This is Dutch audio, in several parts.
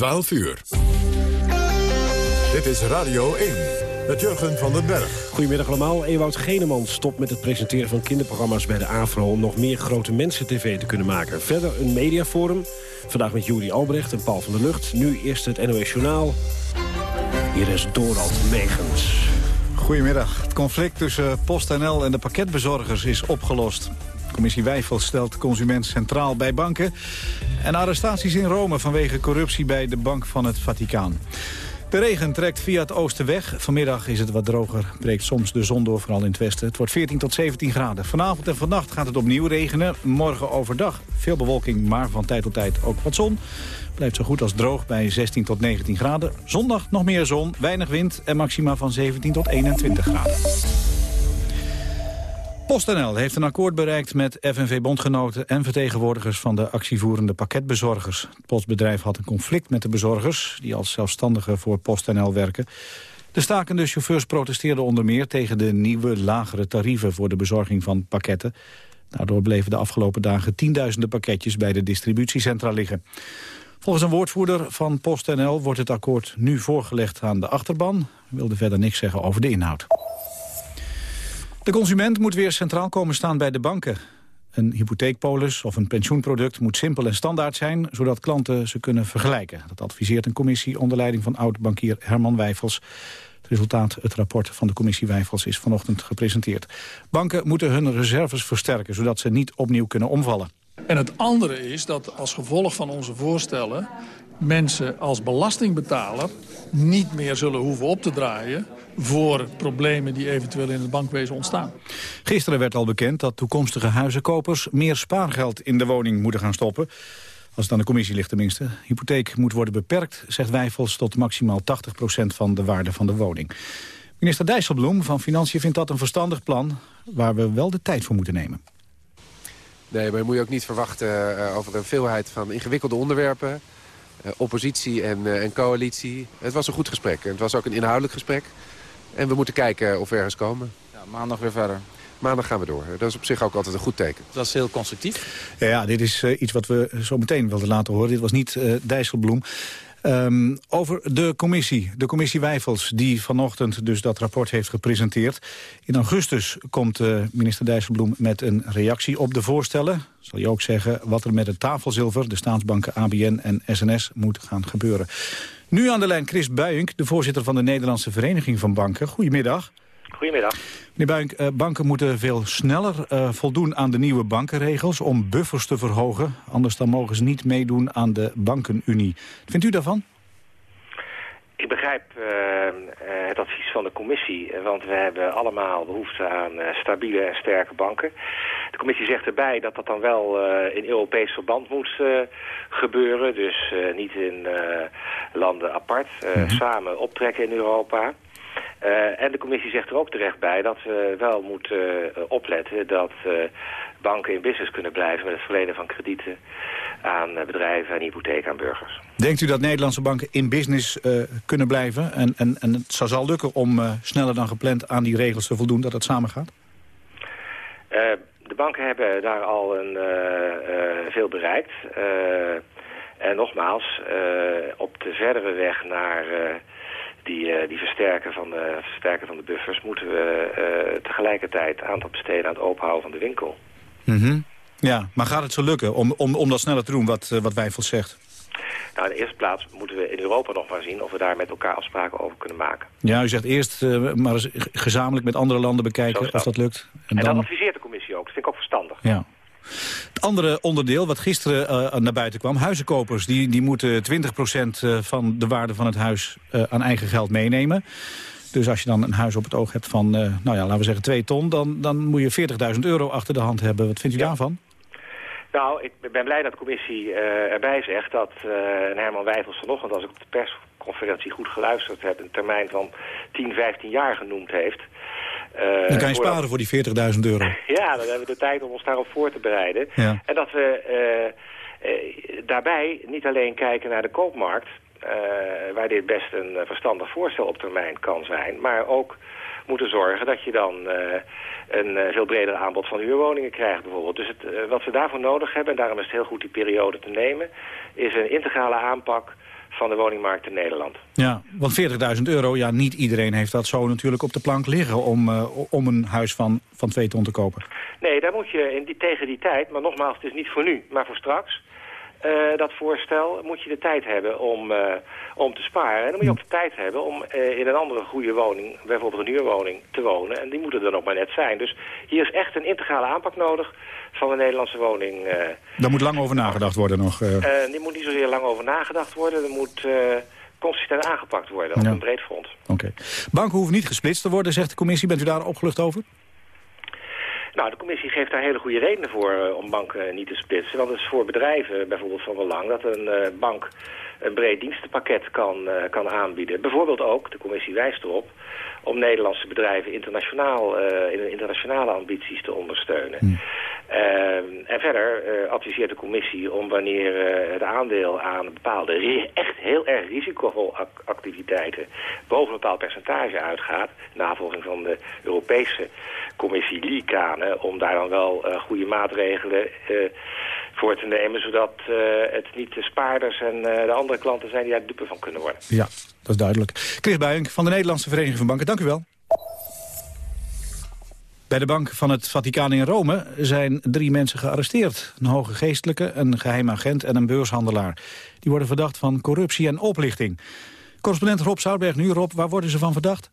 12 uur. Dit is Radio 1 met Jurgen van den Berg. Goedemiddag allemaal. Ewout Geneman stopt met het presenteren van kinderprogramma's bij de AVRO... om nog meer grote mensen-tv te kunnen maken. Verder een mediaforum. Vandaag met Juri Albrecht en Paul van der Lucht. Nu eerst het NOS Journaal. Hier is Dorald Megens. Goedemiddag. Het conflict tussen PostNL en de pakketbezorgers is opgelost. Commissie Wijfel stelt consument centraal bij banken. En arrestaties in Rome vanwege corruptie bij de Bank van het Vaticaan. De regen trekt via het oosten weg. Vanmiddag is het wat droger, breekt soms de zon door, vooral in het westen. Het wordt 14 tot 17 graden. Vanavond en vannacht gaat het opnieuw regenen. Morgen overdag veel bewolking, maar van tijd tot tijd ook wat zon. Blijft zo goed als droog bij 16 tot 19 graden. Zondag nog meer zon, weinig wind en maxima van 17 tot 21 graden. PostNL heeft een akkoord bereikt met FNV-bondgenoten en vertegenwoordigers van de actievoerende pakketbezorgers. Het postbedrijf had een conflict met de bezorgers die als zelfstandigen voor PostNL werken. De stakende chauffeurs protesteerden onder meer tegen de nieuwe lagere tarieven voor de bezorging van pakketten. Daardoor bleven de afgelopen dagen tienduizenden pakketjes bij de distributiecentra liggen. Volgens een woordvoerder van PostNL wordt het akkoord nu voorgelegd aan de achterban. Hij wilde verder niks zeggen over de inhoud. De consument moet weer centraal komen staan bij de banken. Een hypotheekpolis of een pensioenproduct moet simpel en standaard zijn... zodat klanten ze kunnen vergelijken. Dat adviseert een commissie onder leiding van oud-bankier Herman Wijfels. Het resultaat, het rapport van de commissie Wijfels, is vanochtend gepresenteerd. Banken moeten hun reserves versterken... zodat ze niet opnieuw kunnen omvallen. En het andere is dat als gevolg van onze voorstellen... mensen als belastingbetaler niet meer zullen hoeven op te draaien voor problemen die eventueel in het bankwezen ontstaan. Gisteren werd al bekend dat toekomstige huizenkopers meer spaargeld in de woning moeten gaan stoppen. Als het aan de commissie ligt tenminste. Hypotheek moet worden beperkt, zegt Wijfels, tot maximaal 80% van de waarde van de woning. Minister Dijsselbloem van Financiën vindt dat een verstandig plan... waar we wel de tijd voor moeten nemen. Nee, maar je moet je ook niet verwachten uh, over een veelheid van ingewikkelde onderwerpen. Uh, oppositie en, uh, en coalitie. Het was een goed gesprek. Het was ook een inhoudelijk gesprek. En we moeten kijken of we ergens komen. Ja, maandag weer verder. Maandag gaan we door. Dat is op zich ook altijd een goed teken. Het was heel constructief. Ja, ja dit is uh, iets wat we zo meteen wilden laten horen. Dit was niet uh, Dijsselbloem. Um, over de commissie, de commissie Wijfels, die vanochtend dus dat rapport heeft gepresenteerd. In augustus komt uh, minister Dijsselbloem met een reactie op de voorstellen. Zal je ook zeggen wat er met het tafelzilver, de staatsbanken ABN en SNS, moet gaan gebeuren. Nu aan de lijn Chris Buijink, de voorzitter van de Nederlandse Vereniging van Banken. Goedemiddag. Goedemiddag. Meneer Buink, uh, banken moeten veel sneller uh, voldoen aan de nieuwe bankenregels... om buffers te verhogen. Anders dan mogen ze niet meedoen aan de bankenunie. Wat vindt u daarvan? Ik begrijp uh, advies van de commissie, want we hebben allemaal behoefte aan stabiele en sterke banken. De commissie zegt erbij dat dat dan wel in Europees verband moet gebeuren. Dus niet in landen apart, -hmm. samen optrekken in Europa. Uh, en de commissie zegt er ook terecht bij dat we wel moeten uh, opletten dat uh, banken in business kunnen blijven met het verlenen van kredieten aan bedrijven en hypotheek aan burgers. Denkt u dat Nederlandse banken in business kunnen blijven en, en, en het zal lukken om sneller dan gepland aan die regels te voldoen dat het samen gaat? de banken hebben daar al een, veel bereikt. en nogmaals, op de verdere weg naar die, uh, die versterken, van de, versterken van de buffers... moeten we uh, tegelijkertijd aandacht besteden aan het openhouden van de winkel. Mm -hmm. Ja, maar gaat het zo lukken om, om, om dat sneller te doen, wat, uh, wat Wijfels zegt? Nou, in de eerste plaats moeten we in Europa nog maar zien... of we daar met elkaar afspraken over kunnen maken. Ja, u zegt eerst maar eens gezamenlijk met andere landen bekijken of dat lukt. En, en dan... dat adviseert de commissie ook. Dat vind ik ook verstandig. Ja. Het andere onderdeel wat gisteren uh, naar buiten kwam... huizenkopers die, die moeten 20% van de waarde van het huis uh, aan eigen geld meenemen. Dus als je dan een huis op het oog hebt van, uh, nou ja, laten we zeggen 2 ton... dan, dan moet je 40.000 euro achter de hand hebben. Wat vindt u ja. daarvan? Nou, ik ben blij dat de commissie erbij zegt dat Herman Wijfels vanochtend... als ik op de persconferentie goed geluisterd heb... een termijn van 10, 15 jaar genoemd heeft... Uh, dan kan je sparen voor die 40.000 euro. ja, dan hebben we de tijd om ons daarop voor te bereiden. Ja. En dat we uh, uh, daarbij niet alleen kijken naar de koopmarkt... waar dit best een verstandig voorstel op termijn kan zijn... maar ook moeten zorgen dat je dan een veel breder aanbod van huurwoningen krijgt bijvoorbeeld. Dus het, wat we daarvoor nodig hebben, en daarom is het heel goed die periode te nemen... is een integrale aanpak van de woningmarkt in Nederland. Ja, want 40.000 euro, ja, niet iedereen heeft dat zo natuurlijk op de plank liggen... om, uh, om een huis van, van twee ton te kopen. Nee, daar moet je in die, tegen die tijd, maar nogmaals, het is niet voor nu, maar voor straks... Uh, dat voorstel, moet je de tijd hebben om, uh, om te sparen. En dan moet je ook de tijd hebben om uh, in een andere goede woning, bijvoorbeeld een huurwoning, te wonen. En die moeten er nog maar net zijn. Dus hier is echt een integrale aanpak nodig van de Nederlandse woning. Daar moet lang over nagedacht worden nog. die moet niet zozeer lang over nagedacht worden. Er moet consistent aangepakt worden op ja. een breed front. Oké. Okay. Banken hoeven niet gesplitst te worden, zegt de commissie. Bent u daar opgelucht over? Nou, de commissie geeft daar hele goede redenen voor uh, om banken niet te splitsen. Want het is voor bedrijven bijvoorbeeld van belang dat een bank een breed dienstenpakket kan, uh, kan aanbieden. Bijvoorbeeld ook, de commissie wijst erop, om Nederlandse bedrijven internationaal, in hun internationale ambities te ondersteunen. Hmm. en verder adviseert de commissie om wanneer het aandeel aan bepaalde echt heel erg risicovolle activiteiten boven een bepaald percentage uitgaat, navolging van de Europese commissie Liekanen, om daar dan wel goede maatregelen voor te nemen, zodat het niet de spaarders en de andere klanten zijn die daar dupe van kunnen worden. Ja, dat is duidelijk. Chris Buijink van de Nederlandse Vereniging van Banken, dank u wel. Bij de bank van het Vaticaan in Rome zijn drie mensen gearresteerd. Een hoge geestelijke, een geheim agent en een beurshandelaar. Die worden verdacht van corruptie en oplichting. Correspondent Rob Zoutberg nu. Rob, waar worden ze van verdacht?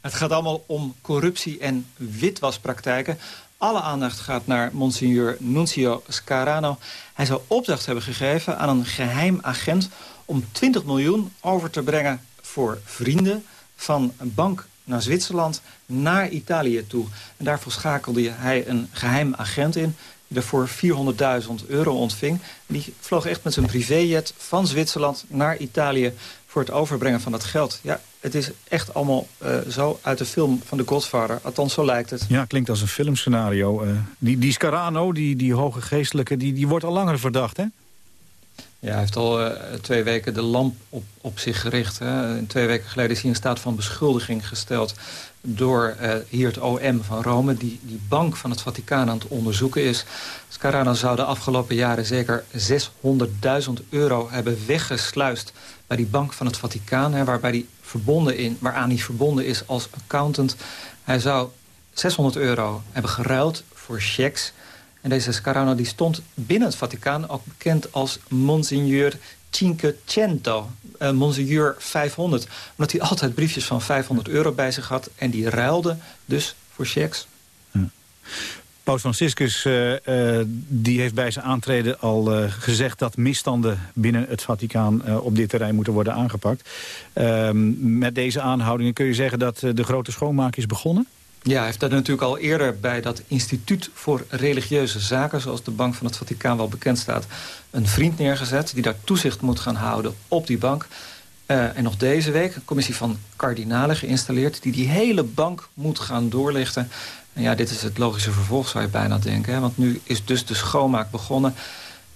Het gaat allemaal om corruptie en witwaspraktijken. Alle aandacht gaat naar monsignor Nunzio Scarano. Hij zou opdracht hebben gegeven aan een geheim agent... om 20 miljoen over te brengen voor vrienden... van een bank naar Zwitserland naar Italië toe. En daarvoor schakelde hij een geheim agent in... die daarvoor 400.000 euro ontving. Die vloog echt met zijn privéjet van Zwitserland naar Italië voor het overbrengen van dat geld. Ja, het is echt allemaal uh, zo uit de film van The Godfather. Althans, zo lijkt het. Ja, klinkt als een filmscenario. Uh, die, die Scarano, die, die hoge geestelijke, die, die wordt al langer verdacht, hè? Ja, hij heeft al uh, twee weken de lamp op, op zich gericht. Hè. Twee weken geleden is hij in staat van beschuldiging gesteld... door uh, hier het OM van Rome, die die bank van het Vaticaan aan het onderzoeken is. Scarano zou de afgelopen jaren zeker 600.000 euro hebben weggesluist bij die bank van het Vaticaan... Hè, waarbij die verbonden in, waaraan hij verbonden is als accountant. Hij zou 600 euro hebben geruild voor checks. En deze Scarano die stond binnen het Vaticaan ook bekend als Monsignor Cinquecento. Uh, Monsignor 500. Omdat hij altijd briefjes van 500 euro bij zich had. En die ruilde dus voor checks. Paus Franciscus uh, uh, die heeft bij zijn aantreden al uh, gezegd... dat misstanden binnen het Vaticaan op dit terrein moeten worden aangepakt. Ehm, met deze aanhoudingen kun je zeggen dat de grote schoonmaak is begonnen? Ja, hij heeft dat natuurlijk al eerder bij dat instituut voor religieuze zaken... zoals de Bank van het Vaticaan wel bekend staat... een vriend neergezet die daar toezicht moet gaan houden op die bank... en nog deze week een commissie van kardinalen geïnstalleerd... die die hele bank moet gaan doorlichten ja, dit is het logische vervolg, zou je bijna denken. Hè? Want nu is dus de schoonmaak begonnen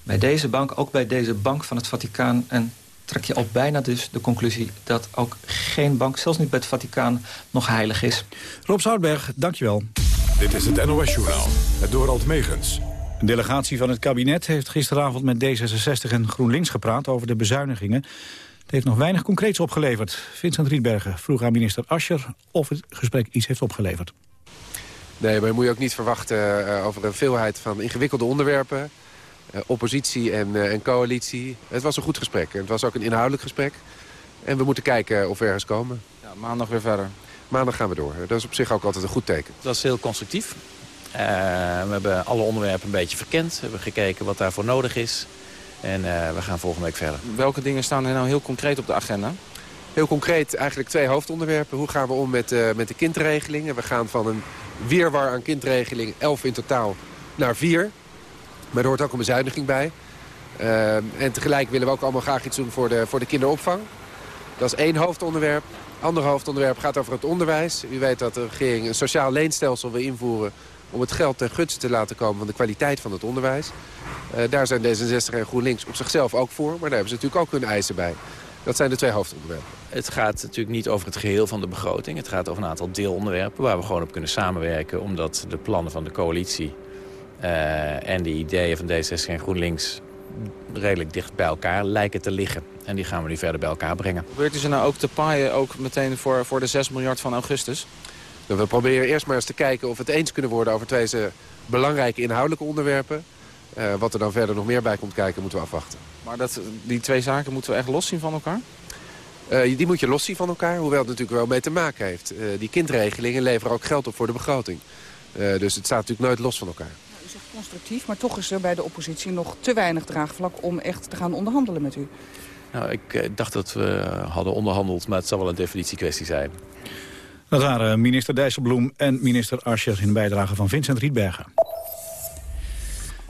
bij deze bank, ook bij deze bank van het Vaticaan. En trek je al bijna dus de conclusie dat ook geen bank, zelfs niet bij het Vaticaan, nog heilig is. Rob Zoutberg, dankjewel. Dit is het NOS-journaal, het Dorald Megens. Een delegatie van het kabinet heeft gisteravond met D66 en GroenLinks gepraat over de bezuinigingen. Het heeft nog weinig concreets opgeleverd. Vincent Rietbergen vroeg aan minister Ascher of het gesprek iets heeft opgeleverd. Nee, maar je moet je ook niet verwachten uh, over een veelheid van ingewikkelde onderwerpen. Uh, oppositie en, uh, en, coalitie. Het was een goed gesprek. Het was ook een inhoudelijk gesprek. En we moeten kijken of we ergens komen. Ja, maandag weer verder. Maandag gaan we door. Dat is op zich ook altijd een goed teken. Dat is heel constructief. we hebben alle onderwerpen een beetje verkend. We hebben gekeken wat daarvoor nodig is. En we gaan volgende week verder. Welke dingen staan er nou heel concreet op de agenda? Heel concreet eigenlijk twee hoofdonderwerpen. Hoe gaan we om met, met de kindregelingen? We gaan van een weerwar aan kindregeling, 11 in totaal, naar 4. Maar er hoort ook een bezuiniging bij. Uh, en tegelijk willen we ook allemaal graag iets doen voor de, voor de kinderopvang. Dat is één hoofdonderwerp. Ander hoofdonderwerp gaat over het onderwijs. U weet dat de regering een sociaal leenstelsel wil invoeren... om het geld ten gunste te laten komen van de kwaliteit van het onderwijs. Uh, daar zijn D66 en GroenLinks op zichzelf ook voor. Maar daar hebben ze natuurlijk ook hun eisen bij. Dat zijn de twee hoofdonderwerpen. Het gaat natuurlijk niet over het geheel van de begroting. Het gaat over een aantal deelonderwerpen waar we gewoon op kunnen samenwerken... omdat de plannen van de coalitie uh, en de ideeën van D66 en GroenLinks redelijk dicht bij elkaar lijken te liggen. En die gaan we nu verder bij elkaar brengen. Probeert u ze nou ook te paaien, ook meteen voor, voor de 6 miljard van augustus? Nou, we proberen eerst maar eens te kijken of we het eens kunnen worden over deze belangrijke inhoudelijke onderwerpen. Uh, wat er dan verder nog meer bij komt kijken, moeten we afwachten. Maar dat, die twee zaken moeten we echt los zien van elkaar? Uh, die moet je los zien van elkaar, hoewel het natuurlijk wel mee te maken heeft. Uh, die kindregelingen leveren ook geld op voor de begroting. dus het staat natuurlijk nooit los van elkaar. Zegt constructief, maar toch is er bij de oppositie nog te weinig draagvlak om echt te gaan onderhandelen met u. Nou, ik dacht dat we hadden onderhandeld, maar het zal wel een definitiekwestie zijn. Dat waren minister Dijsselbloem en minister Ascher in bijdrage van Vincent Rietbergen.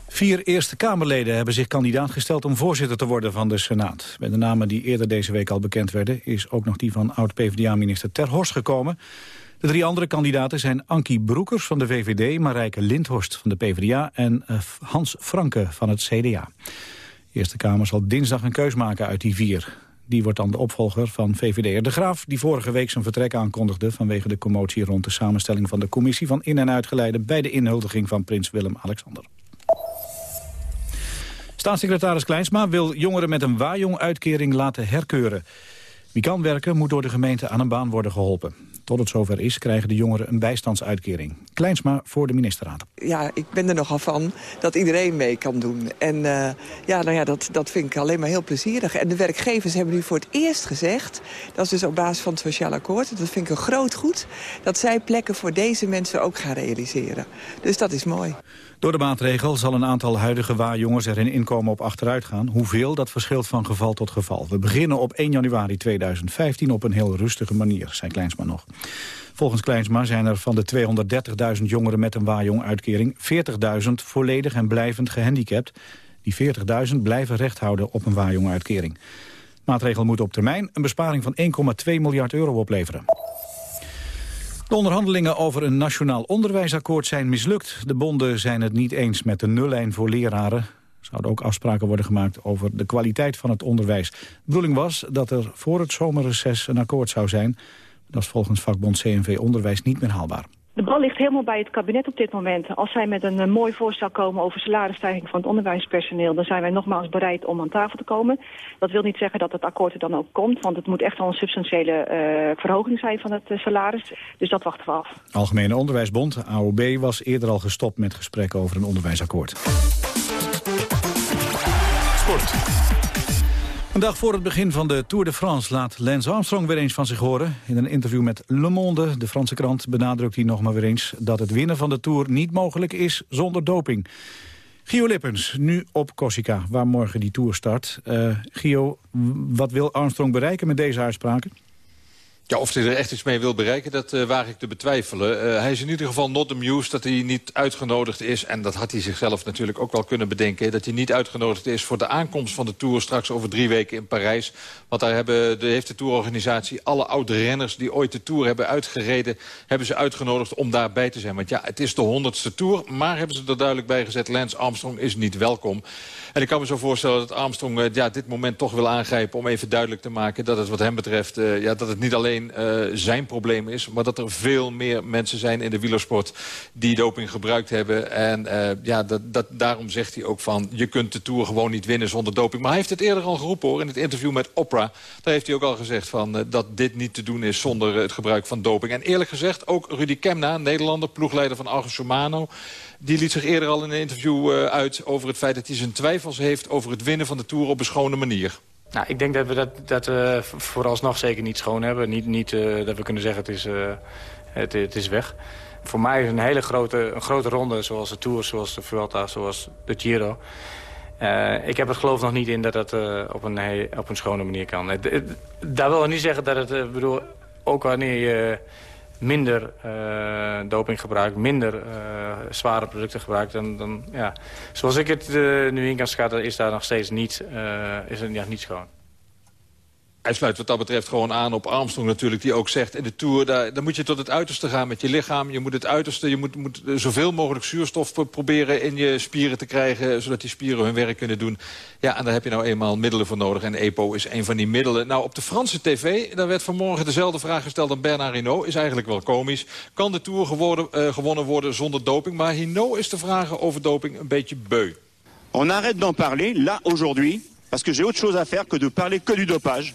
Vier Eerste Kamerleden hebben zich kandidaat gesteld om voorzitter te worden van de Senaat. Bij de namen die eerder deze week al bekend werden... is ook nog die van oud-PVDA-minister Ter Horst gekomen. De drie andere kandidaten zijn Ankie Broekers van de VVD... Marijke Lindhorst van de PvdA en eh, Hans Franke van het CDA. De Eerste Kamer zal dinsdag een keus maken uit die vier. Die wordt dan de opvolger van VVD'er De Graaf... die vorige week zijn vertrek aankondigde... vanwege de commotie rond de samenstelling van de commissie van in- en uitgeleide... bij de inhuldiging van prins Willem-Alexander. Staatssecretaris Kleinsma wil jongeren met een waaijong-uitkering laten herkeuren. Wie kan werken moet door de gemeente aan een baan worden geholpen. Tot het zover is krijgen de jongeren een bijstandsuitkering. Kleinsma voor de ministerraad. Ja, ik ben er nogal van dat iedereen mee kan doen. En uh, ja, nou ja, dat, dat vind ik alleen maar heel plezierig. En de werkgevers hebben nu voor het eerst gezegd... dat is dus op basis van het sociaal akkoord, dat vind ik een groot goed... dat zij plekken voor deze mensen ook gaan realiseren. Dus dat is mooi. Door de maatregel zal een aantal huidige waarjongens er in inkomen op achteruit gaan. Hoeveel, dat verschilt van geval tot geval. We beginnen op 1 januari 2015 op een heel rustige manier, zei Kleinsma nog. Volgens Kleinsma zijn er van de 230.000 jongeren met een waarjong-uitkering... 40.000 volledig en blijvend gehandicapt. Die 40.000 blijven recht houden op een waarjong-uitkering. Maatregel moet op termijn een besparing van 1,2 miljard euro opleveren. De onderhandelingen over een nationaal onderwijsakkoord zijn mislukt. De bonden zijn het niet eens met de nullijn voor leraren. Er zouden ook afspraken worden gemaakt over de kwaliteit van het onderwijs. De bedoeling was dat er voor het zomerreces een akkoord zou zijn. Dat is volgens vakbond CNV Onderwijs niet meer haalbaar. De bal ligt helemaal bij het kabinet op dit moment. Als zij met een, een mooi voorstel komen over salarisstijging van het onderwijspersoneel... dan zijn wij nogmaals bereid om aan tafel te komen. Dat wil niet zeggen dat het akkoord er dan ook komt... want het moet echt wel een substantiële uh, verhoging zijn van het uh, salaris. Dus dat wachten we af. Algemene Onderwijsbond, AOB, was eerder al gestopt met gesprekken over een onderwijsakkoord. Sport. Een dag voor het begin van de Tour de France laat Lance Armstrong weer eens van zich horen. In een interview met Le Monde, de Franse krant, benadrukt hij nog maar weer eens... dat het winnen van de Tour niet mogelijk is zonder doping. Gio Lippens, nu op Corsica, waar morgen die Tour start. Uh, Gio, wat wil Armstrong bereiken met deze uitspraken? Ja, of hij er echt iets mee wil bereiken, dat uh, waag ik te betwijfelen. Uh, hij is in ieder geval not amused dat hij niet uitgenodigd is. En dat had hij zichzelf natuurlijk ook wel kunnen bedenken. Dat hij niet uitgenodigd is voor de aankomst van de Tour straks over drie weken in Parijs. Want daar hebben, de, heeft de Tourorganisatie alle oude renners die ooit de Tour hebben uitgereden... hebben ze uitgenodigd om daarbij te zijn. Want ja, het is de honderdste Tour, maar hebben ze er duidelijk bij gezet... Lance Armstrong is niet welkom. En ik kan me zo voorstellen dat Armstrong uh, ja, dit moment toch wil aangrijpen... om even duidelijk te maken dat het wat hem betreft... ja, dat het niet alleen uh, zijn probleem is... maar dat er veel meer mensen zijn in de wielersport die doping gebruikt hebben. En uh, ja, dat, dat, daarom zegt hij ook van... je kunt de Tour gewoon niet winnen zonder doping. Maar hij heeft het eerder al geroepen hoor, in het interview met Oprah. Daar heeft hij ook al gezegd van, uh, dat dit niet te doen is zonder het gebruik van doping. En eerlijk gezegd, ook Rudy Kemna, Nederlander, ploegleider van Argo Shimano... die liet zich eerder al in een interview uit over het feit dat hij zijn twijfels heeft... over het winnen van de Tour op een schone manier. Nou, ik denk dat we dat, dat uh, vooralsnog zeker niet schoon hebben. Niet, niet uh, dat we kunnen zeggen het is, uh, het, het, is weg. Voor mij is een hele grote, een grote ronde, zoals de Tour, zoals de Vuelta, zoals de Giro. ik heb het geloof nog niet in dat dat op, een, op een schone manier kan. Het, daar wil ik niet zeggen dat het, bedoel, ook wanneer je minder uh, doping gebruikt, minder uh, zware producten gebruikt. Dan, dan, ja. Zoals ik het uh, nu in kan schatten, is daar nog steeds niet, is het ja, niet schoon. Hij sluit wat dat betreft gewoon aan op Armstrong natuurlijk. Die ook zegt in de Tour, daar, moet je tot het uiterste gaan met je lichaam. Je moet het uiterste, je moet, moet zoveel mogelijk zuurstof proberen in je spieren te krijgen. Zodat die spieren hun werk kunnen doen. Ja, en daar heb je nou eenmaal middelen voor nodig. En EPO is een van die middelen. Nou, op de Franse tv, daar werd vanmorgen dezelfde vraag gesteld aan Bernard Hinault. Is eigenlijk wel komisch. Kan de Tour uh, gewonnen worden zonder doping? Maar Hinault is de vragen over doping een beetje beu. On arrête d'en parler, là, aujourd'hui Parce que j'ai autre chose à faire que de parler que du dopage.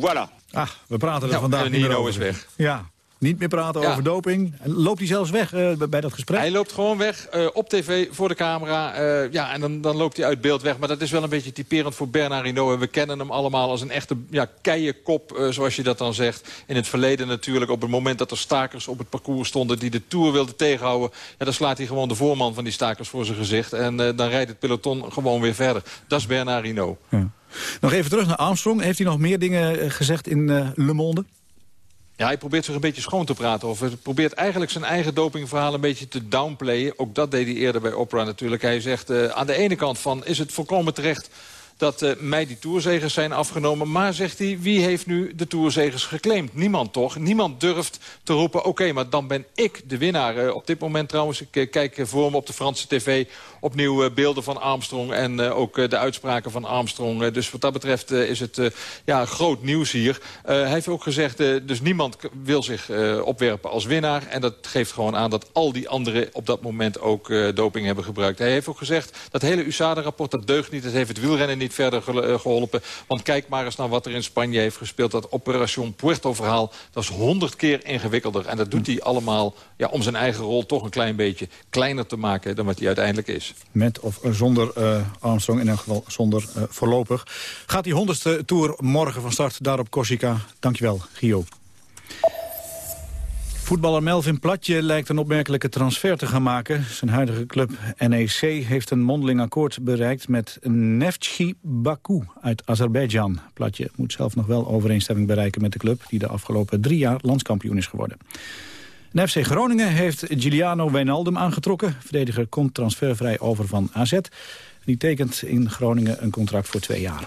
Voilà. Ah, we praten er Nou, vandaag niet meer Nino over. is weg. Ja, niet meer praten Ja. over doping. Loopt hij zelfs weg eh, bij dat gesprek? Hij loopt gewoon weg eh, op tv voor de camera. eh, ja, en dan, dan loopt hij uit beeld weg. Maar dat is wel een beetje typerend voor Bernard Hinault. En we kennen hem allemaal als een echte ja, keiekop, zoals je dat dan zegt. In het verleden natuurlijk, op het moment dat er stakers op het parcours stonden... die de Tour wilden tegenhouden... Ja, dan slaat hij gewoon de voorman van die stakers voor zijn gezicht. En dan rijdt het peloton gewoon weer verder. Dat is Bernard Hinault. Nog even terug naar Armstrong. Heeft hij nog meer dingen eh, gezegd in eh, Le Monde? Ja, hij probeert zich een beetje schoon te praten. Of hij probeert eigenlijk zijn eigen dopingverhaal een beetje te downplayen. Ook dat deed hij eerder bij Opera natuurlijk. Hij zegt eh, aan de ene kant van is het volkomen terecht dat mij die toerzegers zijn afgenomen. Maar, zegt hij, wie heeft nu de toerzegers geclaimd? Niemand toch? Niemand durft te roepen, oké, maar dan ben ik de winnaar. Op dit moment trouwens, ik kijk voor me op de Franse tv... opnieuw eh, beelden van Armstrong en eh, ook eh, de uitspraken van Armstrong. Dus wat dat betreft is het ja, groot nieuws hier. Hij heeft ook gezegd, dus niemand wil zich opwerpen als winnaar. En dat geeft gewoon aan dat al die anderen op dat moment ook doping hebben gebruikt. Hij heeft ook gezegd, dat hele USADA-rapport, dat deugt niet. Dat heeft het wielrennen niet verder eh, geholpen. Want kijk maar eens naar wat er in Spanje heeft gespeeld. Dat Operation Puerto-verhaal, dat is honderd keer ingewikkelder. En dat doet hij allemaal ja, om zijn eigen rol toch een klein beetje kleiner te maken... dan wat hij uiteindelijk is. Met of zonder eh, Armstrong, in elk geval zonder eh, voorlopig. Gaat die honderdste Tour morgen van start daar op Corsica. Dankjewel, Gio. Voetballer Melvin Platje lijkt een opmerkelijke transfer te gaan maken. Zijn huidige club NEC heeft een mondeling akkoord bereikt met Neftchi Baku uit Azerbeidzjan. Platje moet zelf nog wel overeenstemming bereiken met de club... die de afgelopen drie jaar landskampioen is geworden. De FC Groningen heeft Giuliano Wijnaldum aangetrokken. Verdediger komt transfervrij over van AZ. Die tekent in Groningen een contract voor twee jaar.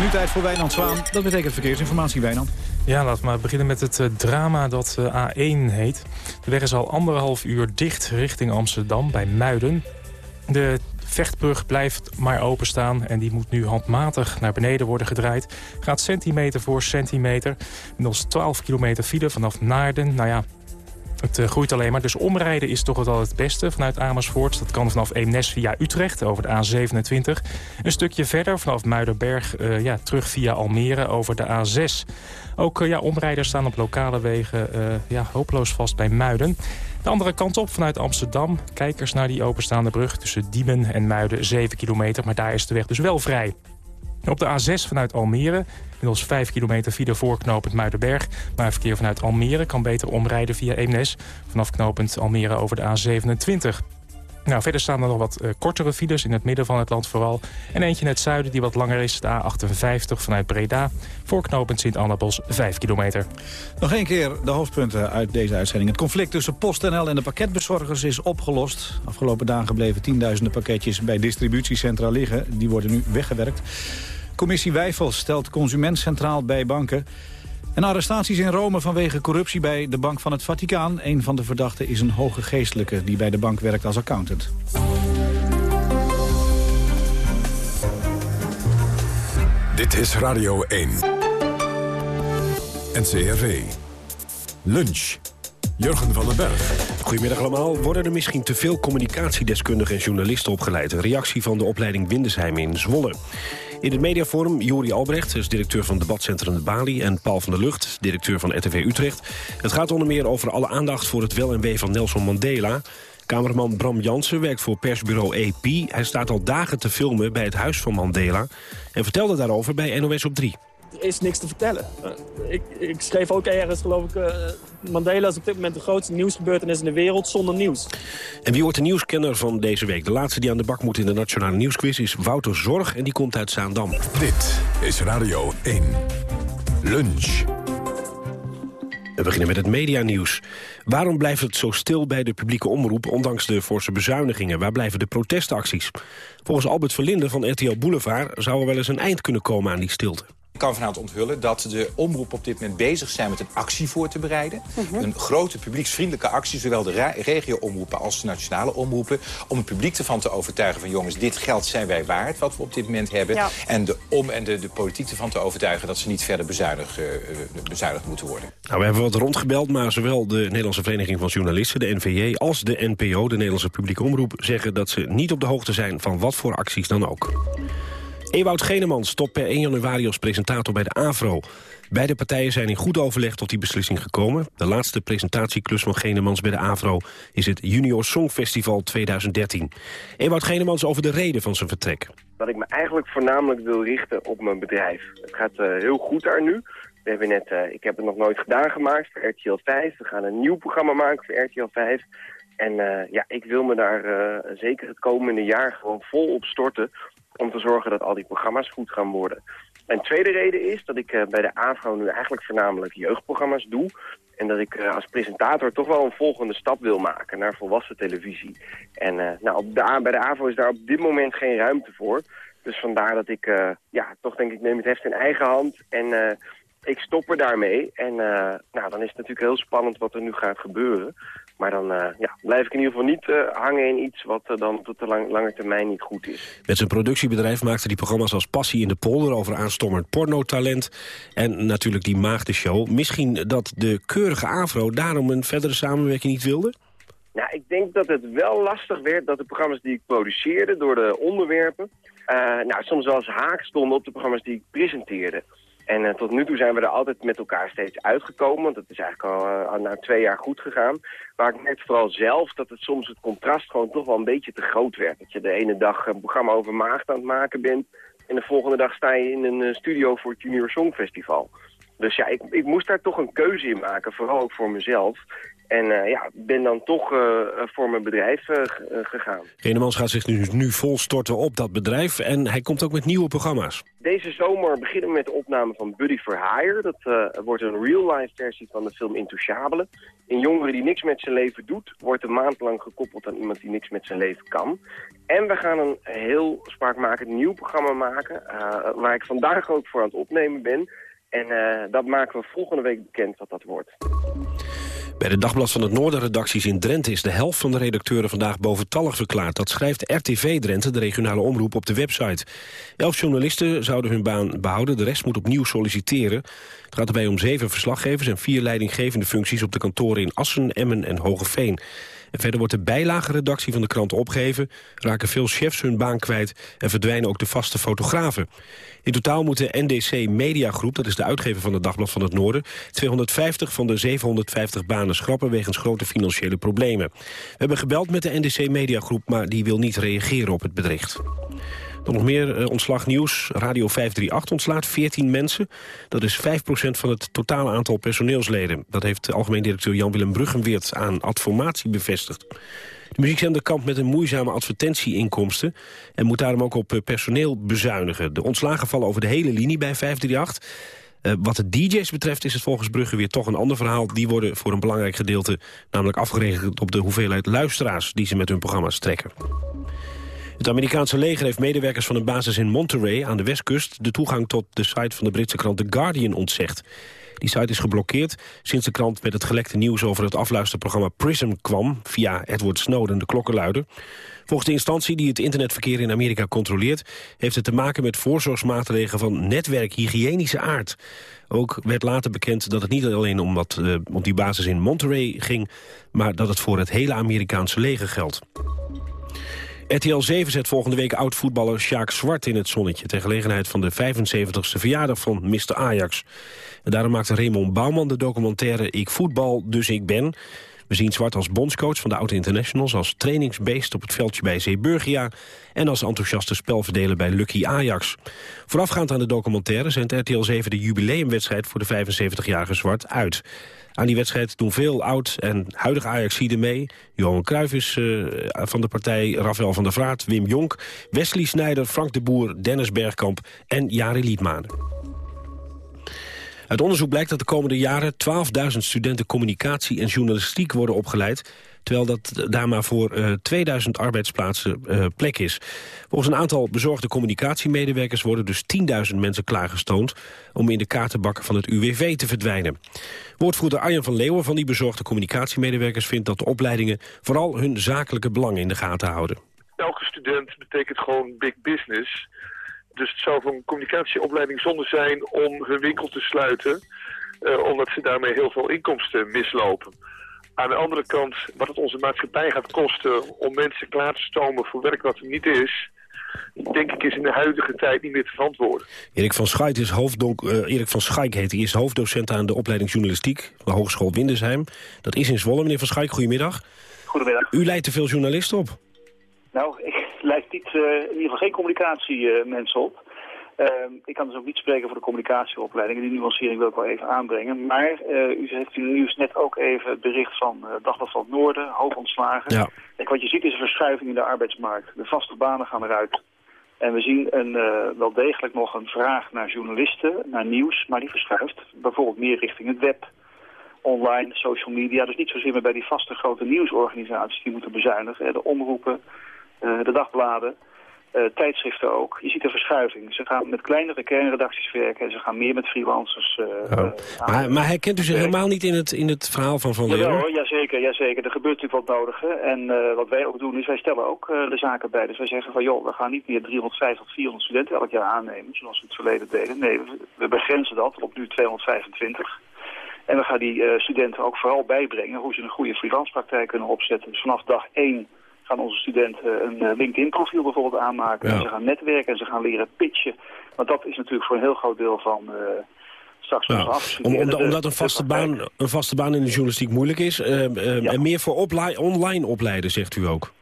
Nu tijd voor Wijnand Zwaan. Dat betekent verkeersinformatie, Wijnand. Ja, laten we maar beginnen met het eh, drama dat eh, A1 heet. De weg is al anderhalf uur dicht richting Amsterdam bij Muiden. De vechtbrug blijft maar openstaan en die moet nu handmatig naar beneden worden gedraaid. Gaat centimeter voor centimeter. Inmiddels 12 kilometer file vanaf Naarden. Nou ja, het eh, groeit alleen maar. Dus omrijden is toch wel het beste vanuit Amersfoort. Dat kan vanaf Eemnes via Utrecht over de A27. Een stukje verder vanaf Muidenberg eh, ja, terug via Almere over de A6. Ook eh, ja, omrijders staan op lokale wegen ja, hopeloos vast bij Muiden. De andere kant op vanuit Amsterdam. Kijkers naar die openstaande brug tussen Diemen en Muiden 7 kilometer. Maar daar is de weg dus wel vrij. Op de A6 vanuit Almere, inmiddels 5 kilometer via voorknopend Muidenberg. Maar verkeer vanuit Almere kan beter omrijden via Eemnes. Vanaf knooppunt Almere over de A27. Nou, verder staan er nog wat eh, kortere files in het midden van het land vooral. En eentje in het zuiden die wat langer is, de A58 vanuit Breda. Voorknopend Sint-Annabos 5 kilometer. Nog één keer de hoofdpunten uit deze uitzending. Het conflict tussen PostNL en de pakketbezorgers is opgelost. Afgelopen dagen bleven tienduizenden pakketjes bij distributiecentra liggen. Die worden nu weggewerkt. Commissie Wijfels stelt consument centraal bij banken. En arrestaties in Rome vanwege corruptie bij de Bank van het Vaticaan. Een van de verdachten is een hoge geestelijke die bij de bank werkt als accountant. Dit is Radio 1. NCRV. Lunch. Jurgen van den Berg. Goedemiddag allemaal. Worden er misschien te veel communicatiedeskundigen en journalisten opgeleid? Een reactie van de opleiding Windesheim in Zwolle. In het mediaforum Jori Albrecht, is directeur van debatcentrum De Bali... en Paul van der Lucht, directeur van RTV Utrecht. Het gaat onder meer over alle aandacht voor het wel en wee van Nelson Mandela... Cameraman Bram Jansen werkt voor persbureau AP. Hij staat al dagen te filmen bij het huis van Mandela... en vertelde daarover bij NOS op 3. Er is niks te vertellen. Uh, ik, ik, schreef ook ergens, geloof ik... Uh, Mandela is op dit moment de grootste nieuwsgebeurtenis in de wereld zonder nieuws. En wie wordt de nieuwskenner van deze week? De laatste die aan de bak moet in de Nationale Nieuwsquiz is Wouter Zorg... en die komt uit Zaandam. Dit is Radio 1. Lunch. We beginnen met het medianieuws. Waarom blijft het zo stil bij de publieke omroep... ondanks de forse bezuinigingen? Waar blijven de protestacties? Volgens Albert Verlinde van RTL Boulevard... zou er wel eens een eind kunnen komen aan die stilte. Ik kan vanavond onthullen dat de omroep op dit moment bezig zijn met een actie voor te bereiden. -huh. Een grote publieksvriendelijke actie, zowel de regio-omroepen als de nationale omroepen. Om het publiek ervan te overtuigen van jongens, dit geld zijn wij waard wat we op dit moment hebben. Ja. En, de, om, en de, de politiek ervan te overtuigen dat ze niet verder bezuinigd, uh, bezuinigd moeten worden. Nou, we hebben wat rondgebeld, maar zowel de Nederlandse Vereniging van Journalisten, de NVJ, als de NPO, de Nederlandse publieke omroep, zeggen dat ze niet op de hoogte zijn van wat voor acties dan ook. Ewout Geneman stopt per 1 januari als presentator bij de AVRO. Beide partijen zijn in goed overleg tot die beslissing gekomen. De laatste presentatieklus van Genemans bij de AVRO is het Junior Songfestival 2013. Ewout Genemans over de reden van zijn vertrek. Dat ik me eigenlijk voornamelijk wil richten op mijn bedrijf. Het gaat uh, heel goed daar nu. We hebben net, uh, ik heb het nog nooit gedaan gemaakt voor RTL 5. We gaan een nieuw programma maken voor RTL 5. En uh, ja, ik wil me daar zeker het komende jaar gewoon vol op storten om te zorgen dat al die programma's goed gaan worden. Een tweede reden is dat ik uh, bij de AVRO nu eigenlijk voornamelijk jeugdprogramma's doe. En dat ik uh, als presentator toch wel een volgende stap wil maken naar volwassen televisie. En uh, nou, bij de AVRO is daar op dit moment geen ruimte voor. Dus vandaar dat ik ja, toch denk ik neem het heft in eigen hand en ik stop er daarmee. En nou, dan is het natuurlijk heel spannend wat er nu gaat gebeuren. Maar dan uh, ja, blijf ik in ieder geval niet uh, hangen in iets wat uh, dan op de lang, lange termijn niet goed is. Met zijn productiebedrijf maakte hij programma's als Passie in de Polder... over aanstommend pornotalent en natuurlijk die Maagdenshow. Misschien dat de keurige AVRO daarom een verdere samenwerking niet wilde? Nou, ik denk dat het wel lastig werd dat de programma's die ik produceerde... door de onderwerpen, nou, soms wel eens haak stonden op de programma's die ik presenteerde. En uh, tot nu toe zijn we er altijd met elkaar steeds uitgekomen. Want het is eigenlijk al uh, na twee jaar goed gegaan. Maar ik merk vooral zelf dat het soms het contrast gewoon toch wel een beetje te groot werd. Dat je de ene dag een programma over maagd aan het maken bent. En de volgende dag sta je in een uh, studio voor het Junior Songfestival. Dus ja, ik, ik moest daar toch een keuze in maken. Vooral ook voor mezelf. En uh, ja, ben dan toch uh, voor mijn bedrijf uh, gegaan. Genemans gaat zich nu, nu vol storten op dat bedrijf en hij komt ook met nieuwe programma's. Deze zomer beginnen we met de opname van Buddy for Hire. Dat wordt een real-life versie van de film Intouchable. Een jongere die niks met zijn leven doet, wordt een maand lang gekoppeld aan iemand die niks met zijn leven kan. En we gaan een heel spraakmakend nieuw programma maken, waar ik vandaag ook voor aan het opnemen ben. En dat maken we volgende week bekend wat dat wordt. Bij de Dagblad van het Noorden-redacties in Drenthe is de helft van de redacteuren vandaag boventallig verklaard. Dat schrijft RTV Drenthe, de regionale omroep, op de website. Elf journalisten zouden hun baan behouden, de rest moet opnieuw solliciteren. Het gaat erbij om zeven verslaggevers en vier leidinggevende functies op de kantoren in Assen, Emmen en Hogeveen. Verder wordt de bijlagenredactie van de krant opgeheven... raken veel chefs hun baan kwijt en verdwijnen ook de vaste fotografen. In totaal moet de NDC Mediagroep, dat is de uitgever van het Dagblad van het Noorden... 250 van de 750 banen schrappen wegens grote financiële problemen. We hebben gebeld met de NDC Mediagroep, maar die wil niet reageren op het bericht. Dan nog meer uh, ontslagnieuws. Radio 538 ontslaat 14 mensen. Dat is 5% van het totale aantal personeelsleden. Dat heeft algemeen directeur Jan-Willem Bruggenweert aan Adformatie bevestigd. De muziekzender kampt met een moeizame advertentieinkomsten... en moet daarom ook op personeel bezuinigen. De ontslagen vallen over de hele linie bij 538... Uh, wat de DJ's betreft is het volgens Brugge weer toch een ander verhaal. Die worden voor een belangrijk gedeelte namelijk afgerekend op de hoeveelheid luisteraars die ze met hun programma's trekken. Het Amerikaanse leger heeft medewerkers van een basis in Monterey aan de westkust de toegang tot de site van de Britse krant The Guardian ontzegd. Die site is geblokkeerd sinds de krant met het gelekte nieuws over het afluisterprogramma PRISM kwam via Edward Snowden, de klokkenluider. Volgens de instantie die het internetverkeer in Amerika controleert... heeft het te maken met voorzorgsmaatregelen van netwerkhygiënische aard. Ook werd later bekend dat het niet alleen om, wat, uh, om die basis in Monterey ging... maar dat het voor het hele Amerikaanse leger geldt. RTL 7 zet volgende week oud-voetballer Sjaak Zwart in het zonnetje... ter gelegenheid van de 75ste verjaardag van Mr. Ajax. En daarom maakte Raymond Bouwman de documentaire Ik voetbal, dus ik ben... We zien Zwart als bondscoach van de Oude Internationals... als trainingsbeest op het veldje bij Zeeburgia... en als enthousiaste spelverdeler bij Lucky Ajax. Voorafgaand aan de documentaire zendt RTL 7 de jubileumwedstrijd... voor de 75-jarige Zwart uit. Aan die wedstrijd doen veel oud- en huidige Ajaxiden mee. Johan Cruijff is uh, van de partij, Rafael van der Vaart, Wim Jonk... Wesley Snijder, Frank de Boer, Dennis Bergkamp en Jari Liedmanen. Uit onderzoek blijkt dat de komende jaren 12.000 studenten communicatie en journalistiek worden opgeleid terwijl dat daar maar voor uh, 2000 arbeidsplaatsen uh, plek is. Volgens een aantal bezorgde communicatiemedewerkers worden dus 10.000 mensen klaargestoond om in de kaartenbakken van het UWV te verdwijnen. Woordvoerder Arjen van Leeuwen van die bezorgde communicatiemedewerkers vindt dat de opleidingen vooral hun zakelijke belangen in de gaten houden. Elke student betekent gewoon big business. Dus het zou voor een communicatieopleiding zonde zijn om hun winkel te sluiten... Uh, omdat ze daarmee heel veel inkomsten mislopen. Aan de andere kant, wat het onze maatschappij gaat kosten om mensen klaar te stomen voor werk wat er niet is... denk ik, is in de huidige tijd niet meer te verantwoorden. Erik van Schaik is hoofddonk, uh, Erik van Schaik heet hij, is hoofddocent aan de opleiding journalistiek van de Hogeschool Windesheim. Dat is in Zwolle. Meneer van Schaik, goedemiddag. Goedemiddag. U leidt te veel journalisten op. Nou, ik leid niet, uh, in ieder geval geen communicatiemensen op. Ehm, ik kan dus ook niet spreken voor de communicatieopleiding. Die nuancering wil ik wel even aanbrengen. Maar uh, u heeft in het nieuws net ook even het bericht van uh, Dagblad van het Noorden, hoogontslagen. Ja. Kijk, wat je ziet is een verschuiving in de arbeidsmarkt. De vaste banen gaan eruit. En we zien een, uh, wel degelijk nog een vraag naar journalisten, naar nieuws, maar die verschuift. Bijvoorbeeld meer richting het web, online, social media. Dus niet zozeer meer bij die vaste grote nieuwsorganisaties die moeten bezuinigen. Hè, de omroepen, de dagbladen. Uh, tijdschriften ook. Je ziet een verschuiving. Ze gaan met kleinere kernredacties werken en ze gaan meer met freelancers. Uh, oh. maar, maar herkent u zich helemaal niet in het, in het verhaal van Van Leeuwen? Jawel, jazeker, jazeker. Er gebeurt natuurlijk wat nodig. Hè. En wat wij ook doen is, wij stellen ook de zaken bij. Dus wij zeggen van, joh, we gaan niet meer 350 tot 400 studenten elk jaar aannemen, zoals we het verleden deden. Nee, we, we begrenzen dat op nu 225. En we gaan die studenten ook vooral bijbrengen hoe ze een goede freelancepraktijk kunnen opzetten. Dus vanaf dag 1 gaan onze studenten een LinkedIn-profiel bijvoorbeeld aanmaken. Ja. En ze gaan netwerken en ze gaan leren pitchen. Want dat is natuurlijk voor een heel groot deel van uh, straks Ja. onze Om, omdat een vaste, baan, een vaste baan in de journalistiek moeilijk is. eh, eh, En meer voor online opleiden, zegt u ook.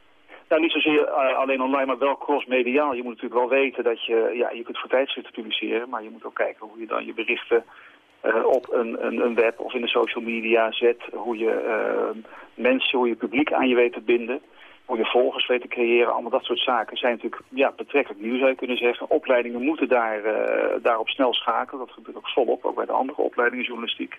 Nou, niet zozeer eh, alleen online, maar wel cross-mediaal. Je moet natuurlijk wel weten dat je, ja, je kunt voor tijdschriften publiceren, maar je moet ook kijken hoe je dan je berichten eh, op een, een, een web of in de social media zet. Hoe je eh, mensen, hoe je publiek aan je weet te binden. Hoe je volgers weet te creëren. Allemaal dat soort zaken zijn natuurlijk ja, betrekkelijk nieuw, zou je kunnen zeggen. Opleidingen moeten daar, eh, daarop snel schakelen. Dat gebeurt ook volop, ook bij de andere opleidingen journalistiek.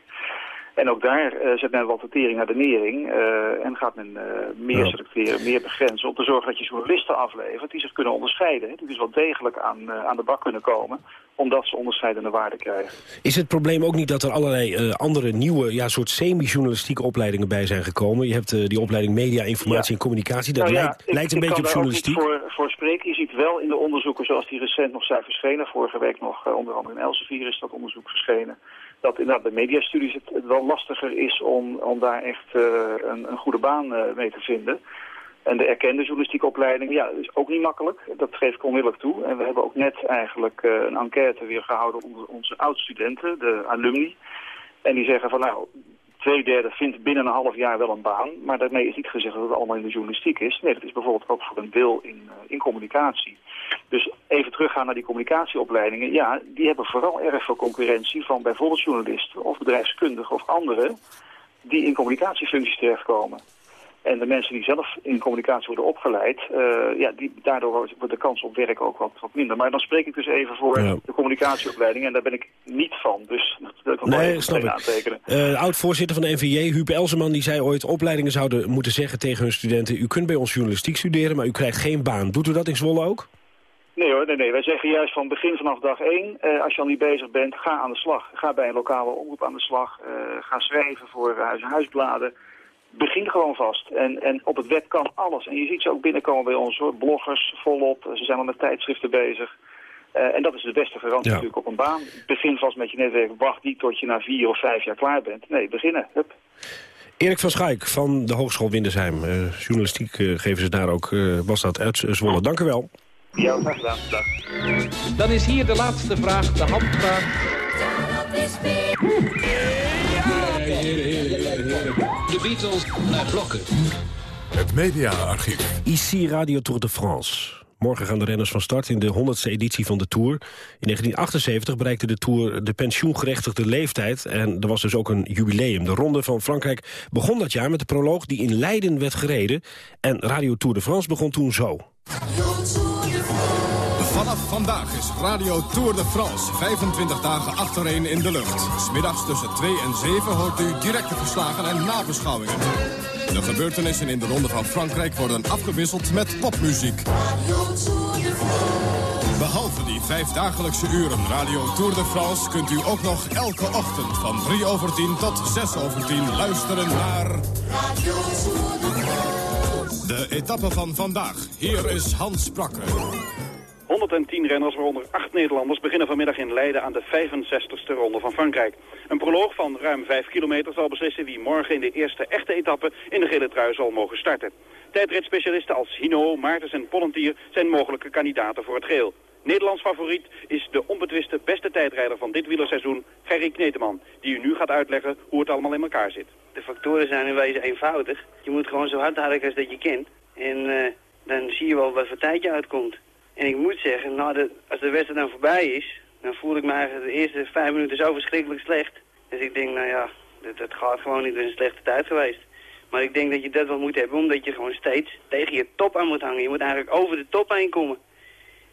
En ook daar eh, zet men wat de tering naar de nering eh, en gaat men eh, meer Ja. selecteren, meer begrenzen... om te zorgen dat je journalisten aflevert die zich kunnen onderscheiden. hè, Die dus wel degelijk aan, aan de bak kunnen komen, omdat ze onderscheidende waarde krijgen. Is het probleem ook niet dat er allerlei andere nieuwe, ja, soort semi-journalistieke opleidingen bij zijn gekomen? Je hebt die opleiding Media, Informatie en Communicatie. Dat Nou ja, lijkt, ik- lijkt een ik beetje op journalistiek. Voor, voor spreken. Je ziet wel in de onderzoeken zoals die recent nog zijn verschenen. Vorige week nog onder andere in Elsevier is dat onderzoek verschenen. Dat inderdaad bij mediastudies het, het wel lastiger is om, om daar echt eh, een, een goede baan eh, mee te vinden. En de erkende journalistieke opleiding, ja, is ook niet makkelijk. Dat geef ik onmiddellijk toe. En we hebben ook net eigenlijk eh, een enquête weer gehouden onder onze oud-studenten, de alumni. En die zeggen van nou, twee derde vindt binnen een half jaar wel een baan. Maar daarmee is niet gezegd dat het allemaal in de journalistiek is. Nee, dat is bijvoorbeeld ook voor een deel in, eh, in communicatie. Dus even teruggaan naar die communicatieopleidingen. Ja, die hebben vooral erg veel concurrentie van bijvoorbeeld journalisten of bedrijfskundigen of anderen die in communicatiefuncties terechtkomen. En de mensen die zelf in communicatie worden opgeleid, eh, ja, die, daardoor wordt de kans op werk ook wat, wat minder. Maar dan spreek ik dus even voor Ja. de communicatieopleiding en daar ben ik niet van. Dus dat wil ik wel Nee, snap ik. aantekenen. Eh, Oud-voorzitter van de NVJ, Huub Elseman, die zei ooit... opleidingen zouden moeten zeggen tegen hun studenten... u kunt bij ons journalistiek studeren, maar u krijgt geen baan. Doet u dat in Zwolle ook? Nee hoor, nee, nee. Wij zeggen juist van begin vanaf dag één, eh, als je al niet bezig bent, ga aan de slag. Ga bij een lokale omroep aan de slag. eh, ga schrijven voor huis- en huisbladen. Begin gewoon vast. En, en op het web kan alles. En je ziet ze ook binnenkomen bij ons hoor. Bloggers volop. Ze zijn al met tijdschriften bezig. Eh, en dat is de beste garantie Ja. natuurlijk op een baan. Begin vast met je netwerk. Wacht niet tot je na vier of vijf jaar klaar bent. Nee, beginnen. Hup. Erik van Schaik van de Hogeschool Windesheim. Eh, journalistiek eh, geven ze daar ook, eh, was dat uit Zwolle. Dank u wel. Ja, graag gedaan. Dag. Dan is hier de laatste vraag, de handvraag. De Beatles naar blokken. Het mediaarchief. Ici Radio Tour de France. Morgen gaan de renners van start in de 100ste editie van de Tour. In 1978 bereikte de Tour de pensioengerechtigde leeftijd... en er was dus ook een jubileum. De Ronde van Frankrijk begon dat jaar met de proloog... die in Leiden werd gereden. En Radio Tour de France begon toen zo. Vanaf vandaag is Radio Tour de France 25 dagen achtereen in de lucht. Smiddags tussen 2 en 7 hoort u directe verslagen en nabeschouwingen. De gebeurtenissen in de Ronde van Frankrijk worden afgewisseld met popmuziek. Behalve die vijfdagelijkse uren Radio Tour de France... kunt u ook nog elke ochtend van 3 over 10 tot 6 over 10 luisteren naar... De etappe van vandaag. Hier is Hans Sprakke. 110 renners, waaronder 8 Nederlanders, beginnen vanmiddag in Leiden aan de 65ste ronde van Frankrijk. Een proloog van ruim 5 kilometer zal beslissen wie morgen in de eerste echte etappe in de gele trui zal mogen starten. Tijdritspecialisten als Hino, Maartens en Pollentier zijn mogelijke kandidaten voor het geel. Nederlands favoriet is de onbetwiste beste tijdrijder van dit wielerseizoen, Gerry Kneteman, die u nu gaat uitleggen hoe het allemaal in elkaar zit. De factoren zijn in wezen eenvoudig. Je moet gewoon zo hard harken als dat je kent. En uh, dan zie je wel wat voor tijd je uitkomt. En ik moet zeggen, nou als de wedstrijd dan voorbij is, dan voel ik me eigenlijk de eerste vijf minuten zo verschrikkelijk slecht. Dus ik denk, nou ja, dat, dat gaat gewoon niet. Het is een slechte tijd geweest. Maar ik denk dat je dat wel moet hebben, omdat je gewoon steeds tegen je top aan moet hangen. Je moet eigenlijk over de top heen komen.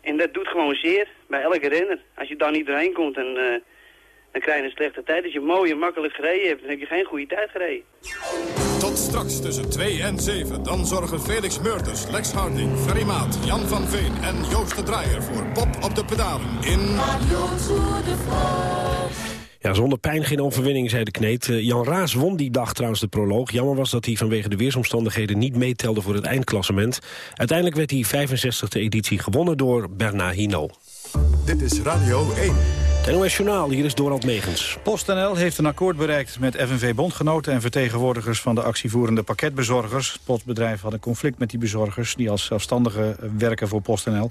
En dat doet gewoon zeer bij elke renner. Als je daar niet doorheen komt, dan, uh, dan krijg je een slechte tijd. Als je mooi en makkelijk gereden hebt, dan heb je geen goede tijd gereden. Tot straks tussen 2 en 7. Dan zorgen Felix Meurders, Lex Harding, Ferry Maat, Jan van Veen en Joost de Draaier... voor Pop op de pedalen in... Ja, zonder pijn geen overwinning, zei de kneet. Uh, Jan Raas won die dag trouwens de proloog. Jammer was dat hij vanwege de weersomstandigheden niet meetelde voor het eindklassement. Uiteindelijk werd die 65e editie gewonnen door Bernard Hino. Dit is Radio 1. Het NOS Journaal, hier is Dorald Megens. PostNL heeft een akkoord bereikt met FNV-bondgenoten... en vertegenwoordigers van de actievoerende pakketbezorgers. Het postbedrijf had een conflict met die bezorgers... die als zelfstandigen werken voor PostNL.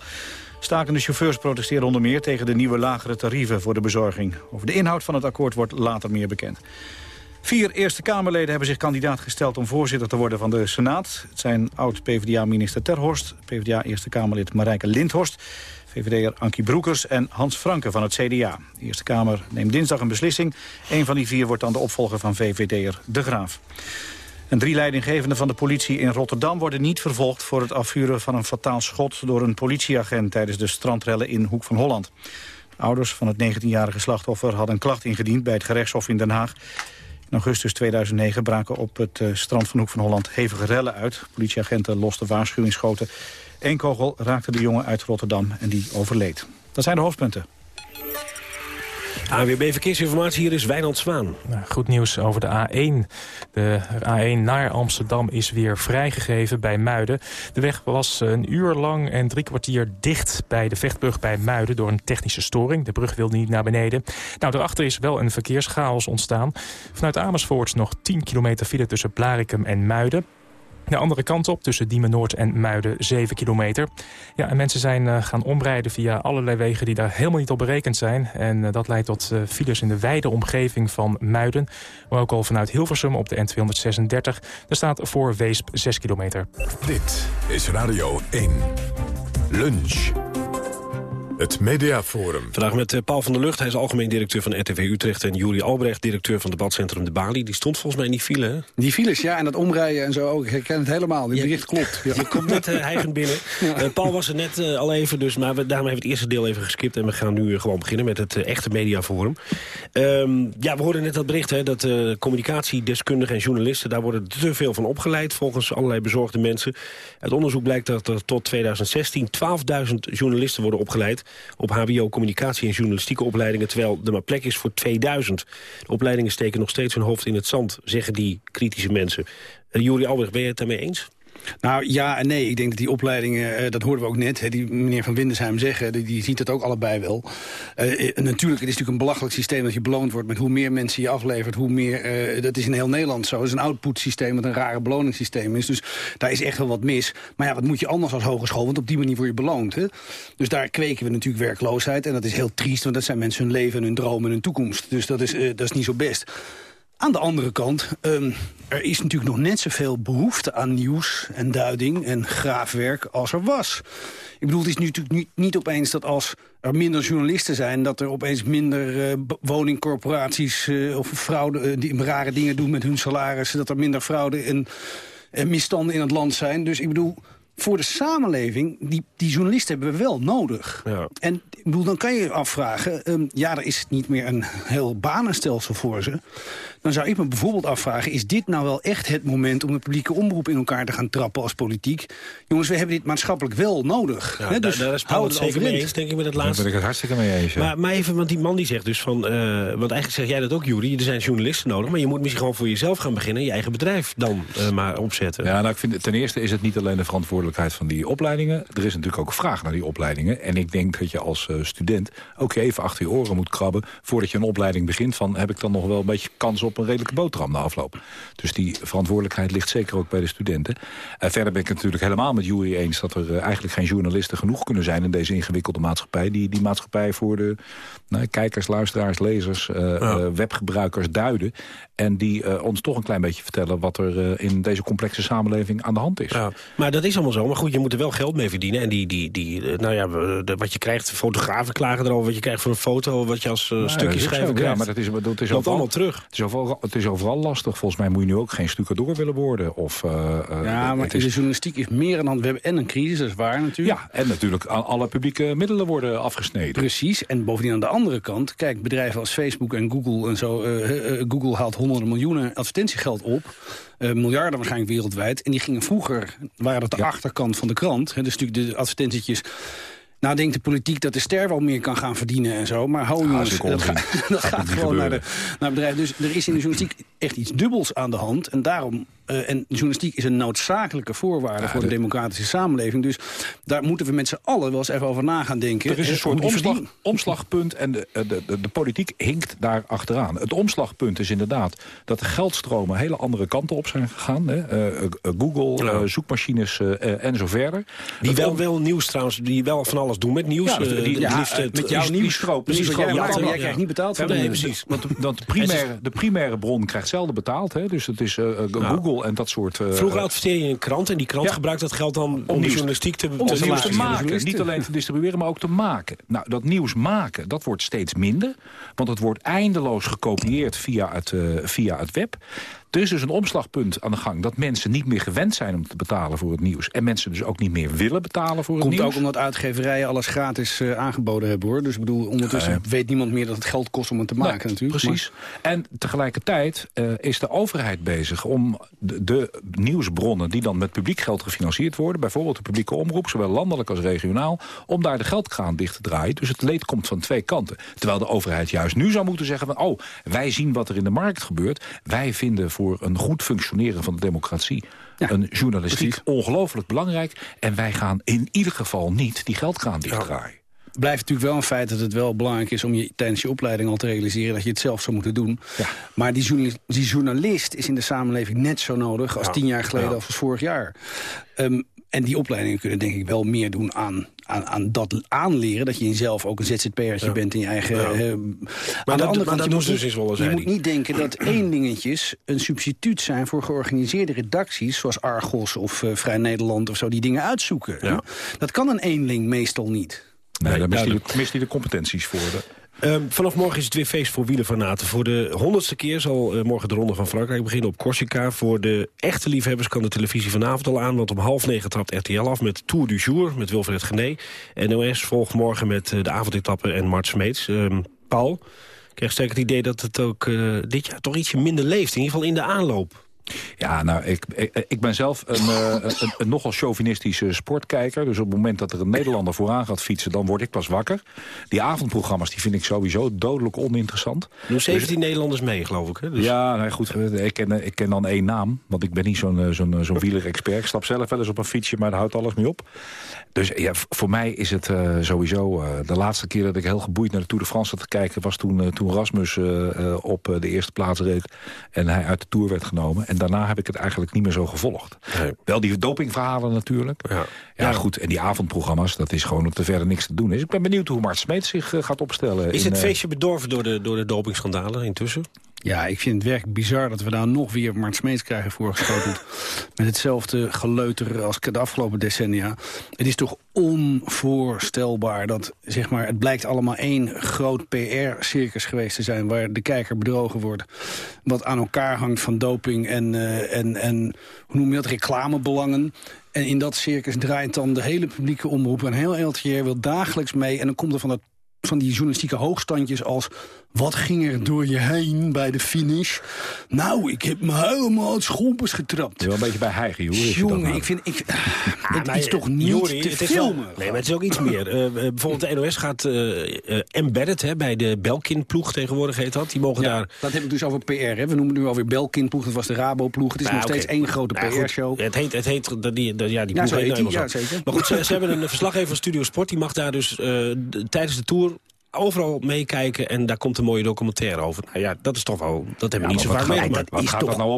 Stakende chauffeurs protesteren onder meer tegen de nieuwe lagere tarieven voor de bezorging. Over de inhoud van het akkoord wordt later meer bekend. Vier Eerste Kamerleden hebben zich kandidaat gesteld om voorzitter te worden van de Senaat. Het zijn oud-PVDA-minister Terhorst, PVDA Eerste Kamerlid Marijke Lindhorst... VVD'er Ankie Broekers en Hans Franke van het CDA. De Eerste Kamer neemt dinsdag een beslissing. Een van die vier wordt dan de opvolger van VVD'er De Graaf. En drie leidinggevenden van de politie in Rotterdam worden niet vervolgd... voor het afvuren van een fataal schot door een politieagent... tijdens de strandrellen in Hoek van Holland. De ouders van het 19-jarige slachtoffer hadden een klacht ingediend... bij het gerechtshof in Den Haag. In augustus 2009 braken op het uh, strand van Hoek van Holland hevige rellen uit. Politieagenten losten waarschuwingsschoten. Eén kogel raakte de jongen uit Rotterdam en die overleed. Dat zijn de hoofdpunten. AWB Verkeersinformatie, hier is Wijnand Zwaan. Goed nieuws over de A1. De A1 naar Amsterdam is weer vrijgegeven bij Muiden. De weg was een uur lang en drie kwartier dicht bij de vechtbrug bij Muiden... door een technische storing. De brug wilde niet naar beneden. Nou, daarachter is wel een verkeerschaos ontstaan. Vanuit Amersfoort nog 10 kilometer file tussen Blarikum en Muiden. De andere kant op, tussen Diemen Noord en Muiden, 7 kilometer. Ja, en mensen zijn uh, gaan omrijden via allerlei wegen die daar helemaal niet op berekend zijn. En uh, dat leidt tot uh, files in de wijde omgeving van Muiden. Maar ook al vanuit Hilversum op de N236. Er staat voor Weesp 6 kilometer. Dit is Radio 1. Lunch. Het Mediaforum. Vandaag met Paul van der Lucht. Hij is algemeen directeur van RTV Utrecht. En Juri Albrecht, directeur van debatcentrum De Bali. Die stond volgens mij in die file, hè? Die files, ja. En dat omrijden en zo ook. Ik herken het helemaal. Die bericht klopt. Ja. Je komt net uh, heigend binnen. Ja. Uh, Paul was er net uh, al even, dus, maar we, daarom hebben we het eerste deel even geskipt. En we gaan nu gewoon beginnen met het echte Mediaforum. Um, ja, we hoorden net dat bericht, hè, dat communicatiedeskundigen en journalisten... daar worden te veel van opgeleid, volgens allerlei bezorgde mensen. Uit onderzoek blijkt dat er tot 2016 12.000 journalisten worden opgeleid op hbo, communicatie en journalistieke opleidingen... terwijl er maar plek is voor 2000. De opleidingen steken nog steeds hun hoofd in het zand, zeggen die kritische mensen. Uh, Juri Albrecht, ben je het daarmee eens? Nou, ja en nee. Ik denk dat die opleidingen, uh, dat hoorden we ook net... Die meneer Van Windesheim zeggen, die, ziet het ook allebei wel. Uh, natuurlijk, het is natuurlijk een belachelijk systeem dat je beloond wordt... met hoe meer mensen je aflevert, hoe meer... Dat is in heel Nederland zo. Het is een output systeem wat een rare beloningssysteem is. Dus daar is echt wel wat mis. Maar ja, wat moet je anders als hogeschool? Want op die manier word je beloond. Hè? Dus daar kweken we natuurlijk werkloosheid. En dat is heel triest, want dat zijn mensen hun leven en hun dromen en hun toekomst. Dus dat is, dat is niet zo best. Aan de andere kant, um, er is natuurlijk nog net zoveel behoefte aan nieuws en duiding en graafwerk als er was. Ik bedoel, het is nu natuurlijk niet, niet opeens dat als er minder journalisten zijn... dat er opeens minder uh, woningcorporaties uh, of fraude, uh, die rare dingen doen met hun salarissen... dat er minder fraude en, en misstanden in het land zijn. Dus ik bedoel, voor de samenleving, die, die journalisten hebben we wel nodig. Ja. En ik bedoel, dan kan je je afvragen... Um, ja, er is niet meer een heel banenstelsel voor ze dan zou ik me bijvoorbeeld afvragen... is dit nou wel echt het moment om de publieke omroep in elkaar te gaan trappen als politiek? Jongens, we hebben dit maatschappelijk wel nodig. Ja, hè? Dus daar, daar is Paul het zeker mee eens, denk ik, met het laatste. Daar ben ik het hartstikke mee eens, ja. maar, maar even, want die man die zegt dus van... Uh, want eigenlijk zeg jij dat ook, Jury, er zijn journalisten nodig... maar je moet misschien gewoon voor jezelf gaan beginnen... je eigen bedrijf dan uh, maar opzetten. Ja, nou, ik vind, ten eerste is het niet alleen de verantwoordelijkheid verantwoordelijkheid van die opleidingen. Er is natuurlijk ook vraag naar die opleidingen. En ik denk dat je als uh, student ook even achter je oren moet krabben... voordat je een opleiding begint van... heb ik dan nog wel een beetje kans op een redelijke boterham na afloop. Dus die verantwoordelijkheid ligt zeker ook bij de studenten. Uh, verder ben ik het natuurlijk helemaal met Jury eens... dat er uh, eigenlijk geen journalisten genoeg kunnen zijn in deze ingewikkelde maatschappij. Die, die maatschappij voor de nou, kijkers, luisteraars, lezers, ja. webgebruikers duiden. En die ons toch een klein beetje vertellen wat er in deze complexe samenleving aan de hand is. Ja, maar dat is allemaal zo. Maar goed, je moet er wel geld mee verdienen. En die, die, die, nou ja, de, wat je krijgt, fotografen klagen erover... wat je krijgt voor een foto, wat je als uh, stukje schrijver krijgt. Ja, maar dat is, dat is overal, allemaal terug. Het is, overal, het is overal lastig. Volgens mij moet je nu ook geen stucadoor willen worden. Of, uh, ja, maar is... de journalistiek is meer dan... We hebben en een crisis, dat is waar natuurlijk. Ja, en natuurlijk alle publieke middelen worden afgesneden. Precies, en bovendien aan de andere kant... kijk, bedrijven als Facebook en Google en zo... Uh, Google haalt honderden miljoenen advertentiegeld op... Uh, miljarden waarschijnlijk wereldwijd. En die gingen vroeger, waren dat de ja. achterkant van de krant. Hè, dus natuurlijk de advertentietjes... Nou denkt de politiek dat de ster wel meer kan gaan verdienen en zo. Maar hou jongens, dat, ga, dat gaat gewoon naar, de, naar bedrijf. Dus er is in de journalistiek echt iets dubbels aan de hand. En daarom uh, en journalistiek is een noodzakelijke voorwaarde ja, voor de, de democratische samenleving. Dus daar moeten we met z'n allen wel eens even over na gaan denken. Er is een soort omslag, omslagpunt en de, de, de, de, politiek hinkt daar achteraan. Het omslagpunt is inderdaad dat de geldstromen hele andere kanten op zijn gegaan. Hè. Uh, Google, ja. zoekmachines en zo verder. Die wel, wel nieuws trouwens, die wel van alles doen met nieuws. Ja, die, ja, liefst, met jouw nieuws. Stroop, precies, precies jij, maakt, jij krijgt niet betaald voor nee, precies. Want, want de, primaire, de primaire bron krijgt zelden betaald. Hè. Dus het is Google en dat soort... Uh, Vroeger adverteer je in een krant en die krant ja. gebruikt dat geld dan om, om de journalistiek te, om te, te, te maken. Niet alleen te distribueren, maar ook te maken. Nou, dat nieuws maken, dat wordt steeds minder. Want het wordt eindeloos gekopieerd via het, via het web. Er is dus een omslagpunt aan de gang dat mensen niet meer gewend zijn om te betalen voor het nieuws. En mensen dus ook niet meer willen betalen voor het nieuws. Komt ook omdat uitgeverijen alles gratis uh, aangeboden hebben hoor. Dus ik bedoel, ondertussen uh, weet niemand meer dat het geld kost om het te maken natuurlijk. Precies. Maar... En tegelijkertijd uh, is de overheid bezig om de, de, nieuwsbronnen die dan met publiek geld gefinancierd worden, bijvoorbeeld de publieke omroep, zowel landelijk als regionaal, om daar de geldkraan dicht te draaien. Dus het leed komt van twee kanten. Terwijl de overheid juist nu zou moeten zeggen van, oh, wij zien wat er in de markt gebeurt. Wij vinden voor voor een goed functioneren van de democratie... Ja, een journalistiek ongelooflijk belangrijk. En wij gaan in ieder geval niet die geldkraan dichtdraaien. Het blijft natuurlijk wel een feit dat het wel belangrijk is... om je tijdens je opleiding al te realiseren dat je het zelf zou moeten doen. Ja. Maar die journalist, die journalist, is in de samenleving net zo nodig... als ja. tien jaar geleden of als vorig jaar. Um, en die opleidingen kunnen denk ik wel meer doen aan, aan, aan dat aanleren. Dat je jezelf ook een ZZP'ertje ja. bent in je eigen... Ja. Uh, maar de andere kant, je, moet, dus wel je moet niet denken dat eenlingetjes een substituut zijn... voor georganiseerde redacties zoals Argos of uh, Vrij Nederland of zo... die dingen uitzoeken. Ja. Dat kan een eenling meestal niet. Nee, nee daar mist hij, de, mist hij de competenties voor. De... Um, vanaf morgen is het weer feest voor wielerfanaten. Voor de honderdste keer zal uh, morgen de Ronde van Frankrijk beginnen op Corsica. Voor de echte liefhebbers kan de televisie vanavond al aan... want om half negen trapt RTL af met Tour du Jour met Wilfred Gené. NOS volgt morgen met uh, de avondetappe en Mart Smeets. Um, Paul, ik krijg sterk het idee dat het ook uh, dit jaar toch ietsje minder leeft. In ieder geval in de aanloop. Ja, nou, ik, ik, ik ben zelf een, uh, een, een, nogal chauvinistische sportkijker. Dus op het moment dat er een Nederlander vooraan gaat fietsen... dan word ik pas wakker. Die avondprogramma's die vind ik sowieso dodelijk oninteressant. Nu 17 dus, Nederlanders mee, geloof ik. Hè? Dus... Ja, nee, goed. Ik ken, ik ken dan één naam. Want ik ben niet zo'n zo'n zo'n wielerexpert. Ik stap zelf wel eens op een fietsje, maar daar houdt alles mee op. Dus ja, voor mij is het uh, sowieso... Uh, de laatste keer dat ik heel geboeid naar de Tour de France zat te kijken... was toen, toen Rasmus op de eerste plaats reed... en hij uit de Tour werd genomen... En daarna heb ik het eigenlijk niet meer zo gevolgd. Nee. Wel die dopingverhalen natuurlijk. Ja. ja. goed. En die avondprogramma's, dat is gewoon dat er verder niks te doen is. Ik ben benieuwd hoe Mart Smeet zich uh, gaat opstellen. Is in, het feestje bedorven door de, door de dopingschandalen intussen? Ja, ik vind het werkelijk bizar dat we daar nog weer Mart Smeets krijgen voorgeschoteld. met hetzelfde geleuter als de afgelopen decennia. Het is toch onvoorstelbaar dat, zeg maar, het blijkt allemaal één groot PR-circus geweest te zijn... waar de kijker bedrogen wordt. Wat aan elkaar hangt van doping en, uh, en, en hoe noem je dat, reclamebelangen. En in dat circus draait dan de hele publieke omroep... en heel LTR wil dagelijks mee en dan komt er van dat van die journalistieke hoogstandjes als... wat ging er door je heen bij de finish? Nou, ik heb me helemaal uit schompers getrapt. Je wel een beetje bij hijgen, hoe is het dan Jongen, ik vind... Ik, het maar, is toch niet Jori, te het is wel- filmen? nee, maar het is ook iets meer. Eh, eh, bijvoorbeeld de NOS gaat eh, eh, embedded hè, bij de Belkin-ploeg tegenwoordig heet dat. Die mogen Ja, daar... dat heb ik dus over PR. Hè. We noemen nu alweer Belkin-ploeg, dat was de Rabo-ploeg. Het is Nou, nog steeds één grote Nou, PR-show. Het heet, het heet dat die, dat- ja, die Ja, ploeg zo heet heet nou die, ja, zeker. Maar goed, ze, ze hebben een verslaggever van Studio Sport. Die mag daar dus eh, de- tijdens de Tour overal meekijken. En daar komt een mooie documentaire over. Nou ja, dat is toch wel... Dat hebben we niet zo vaak wat gaat- meegemaakt. dat nou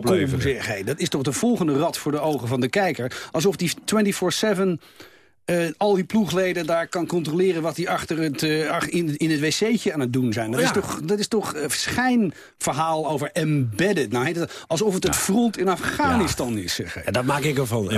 zeg, hé, dat is toch de volgende rat voor de ogen van de kijker. Alsof die 24-7 eh, al die ploegleden daar kan controleren... wat die achter het, eh, ach- in, in het wc'tje aan het doen zijn. Dat Ja. is toch, dat is toch een schijnverhaal over embedded. Nou, heet het, alsof het het front in Afghanistan is, zeg. Ja, dat maak ik ervan.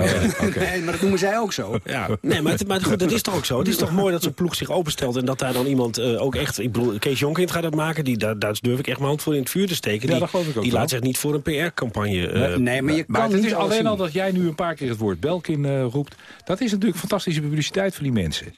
nee, maar dat noemen zij ook zo. Ja, nee, maar, het- maar goed, dat is toch ook zo. Het is toch mooi dat zo'n ploeg zich openstelt... en dat daar dan iemand eh, ook echt... Ik bedoel, Kees Jonkind gaat dat maken. Die, daar, daar durf ik echt mijn hand voor in het vuur te steken. Ja, die dat geloof ik ook die wel. laat zich niet voor een PR-campagne... Nee, nee, maar je Maar kan het niet is alleen zien. al dat jij nu een paar keer het woord Belkin eh, roept. Dat is natuurlijk fantastische publiciteit voor die mensen.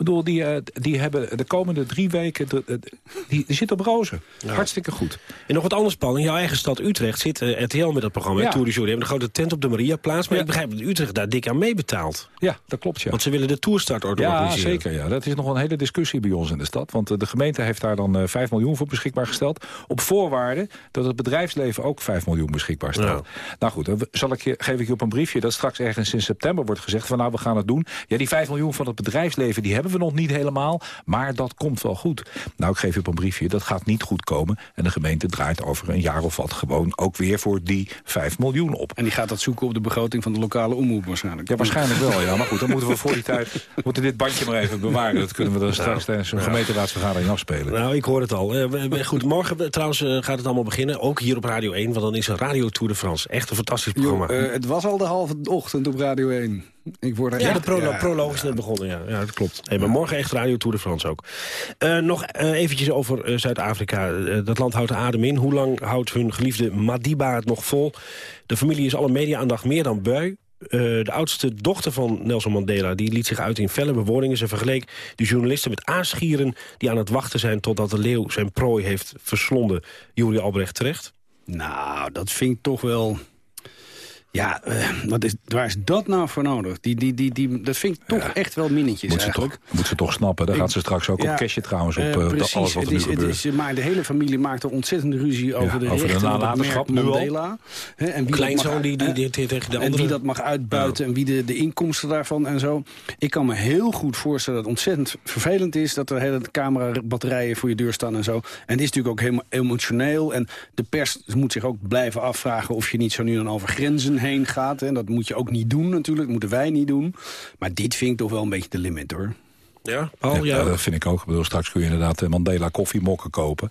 Ik bedoel, die, eh, die hebben de komende drie weken... de- die, die zit op rozen. Hartstikke goed. En nog wat anders, Paul. In jouw eigen stad Utrecht zit eh, RTL met dat programma. Ja. Ja. Tour de Jour. Die hebben een grote tent op de Mariaplaats. Maar ik begrijp dat Utrecht daar dik aan meebetaalt. Ja, dat klopt, ja. Want ze willen de Tourstart Ja, organiseren. zeker. Ja. Dat is nog een hele discussie bij ons in de stad. Want eh, de gemeente heeft daar dan eh 5 miljoen voor beschikbaar gesteld. Op voorwaarde dat het bedrijfsleven ook 5 miljoen beschikbaar stelt. Nou goed, dan zal ik je, geef ik je op een briefje dat straks ergens in september wordt gezegd... van nou, we gaan het doen. Ja, die 5 miljoen van het bedrijfsleven die hebben we nog niet helemaal. Maar dat komt wel goed. Nou, ik geef je op een briefje, dat gaat niet goed komen. En de gemeente draait over een jaar of wat gewoon ook weer voor die 5 miljoen op. En die gaat dat zoeken op de begroting van de lokale omroep waarschijnlijk. Ja, waarschijnlijk wel, ja. Maar goed, dan moeten we voor die tijd we moeten dit bandje maar even bewaren. Dat kunnen we dan straks tijdens een gemeenteraadsvergadering afspelen. Nou, ik hoor het al. Eh, goed, morgen trouwens eh, gaat het allemaal beginnen. Ook hier op Radio 1, want dan is er Radio Tour de France. Echt een fantastisch programma. Eh, het was al de halve ochtend op Radio 1. Ik word er ja, echt- de prolo ja. proloog is net begonnen, ja. ja dat klopt. Hey, maar morgen echt Radio Tour de France ook. Eh, nog eh, eventjes over eh, Zuid-Afrika. Dat land houdt de adem in. Hoe lang houdt hun geliefde Madiba het nog vol? De familie is alle media-aandacht meer dan bui. Eh, de oudste dochter van Nelson Mandela die liet zich uit in felle bewoordingen. Ze vergeleek de journalisten met aasgieren... die aan het wachten zijn totdat de leeuw zijn prooi heeft verslonden. Juri Albrecht terecht? Nou, dat vind ik toch wel... Ja, eh, wat is, waar is dat nou voor nodig? Die, die, die, die, dat vind ik toch echt wel minnetjes Moet ze, eigenlijk. toch, moet ze toch snappen. Daar Ik- gaat ze straks ook Ja, op cashje trouwens. Op eh, eh, de- precies, alles wat er nu is, het gebeurt. is, maar de hele familie maakt een ontzettende ruzie over de over rechten nalatenschap, nu al. Mandela. Hè, en wie Kleinzoon dat mag- die, die, tegen de en andere... wie dat mag uitbuiten en wie de, de inkomsten daarvan en zo. Ik kan me heel goed voorstellen dat het ontzettend vervelend is... dat er hele camerabatterijen voor je deur staan en zo. En het is natuurlijk ook helemaal emotioneel. En de pers moet zich ook blijven afvragen... of je niet zo nu dan over grenzen heen gaat. En dat moet je ook niet doen natuurlijk, dat moeten wij niet doen. Maar dit vind ik toch wel een beetje de limit, hoor. Ja, Paul, Ja, ja. dat vind ik ook. Ik bedoel, straks kun je inderdaad eh, Mandela koffiemokken kopen.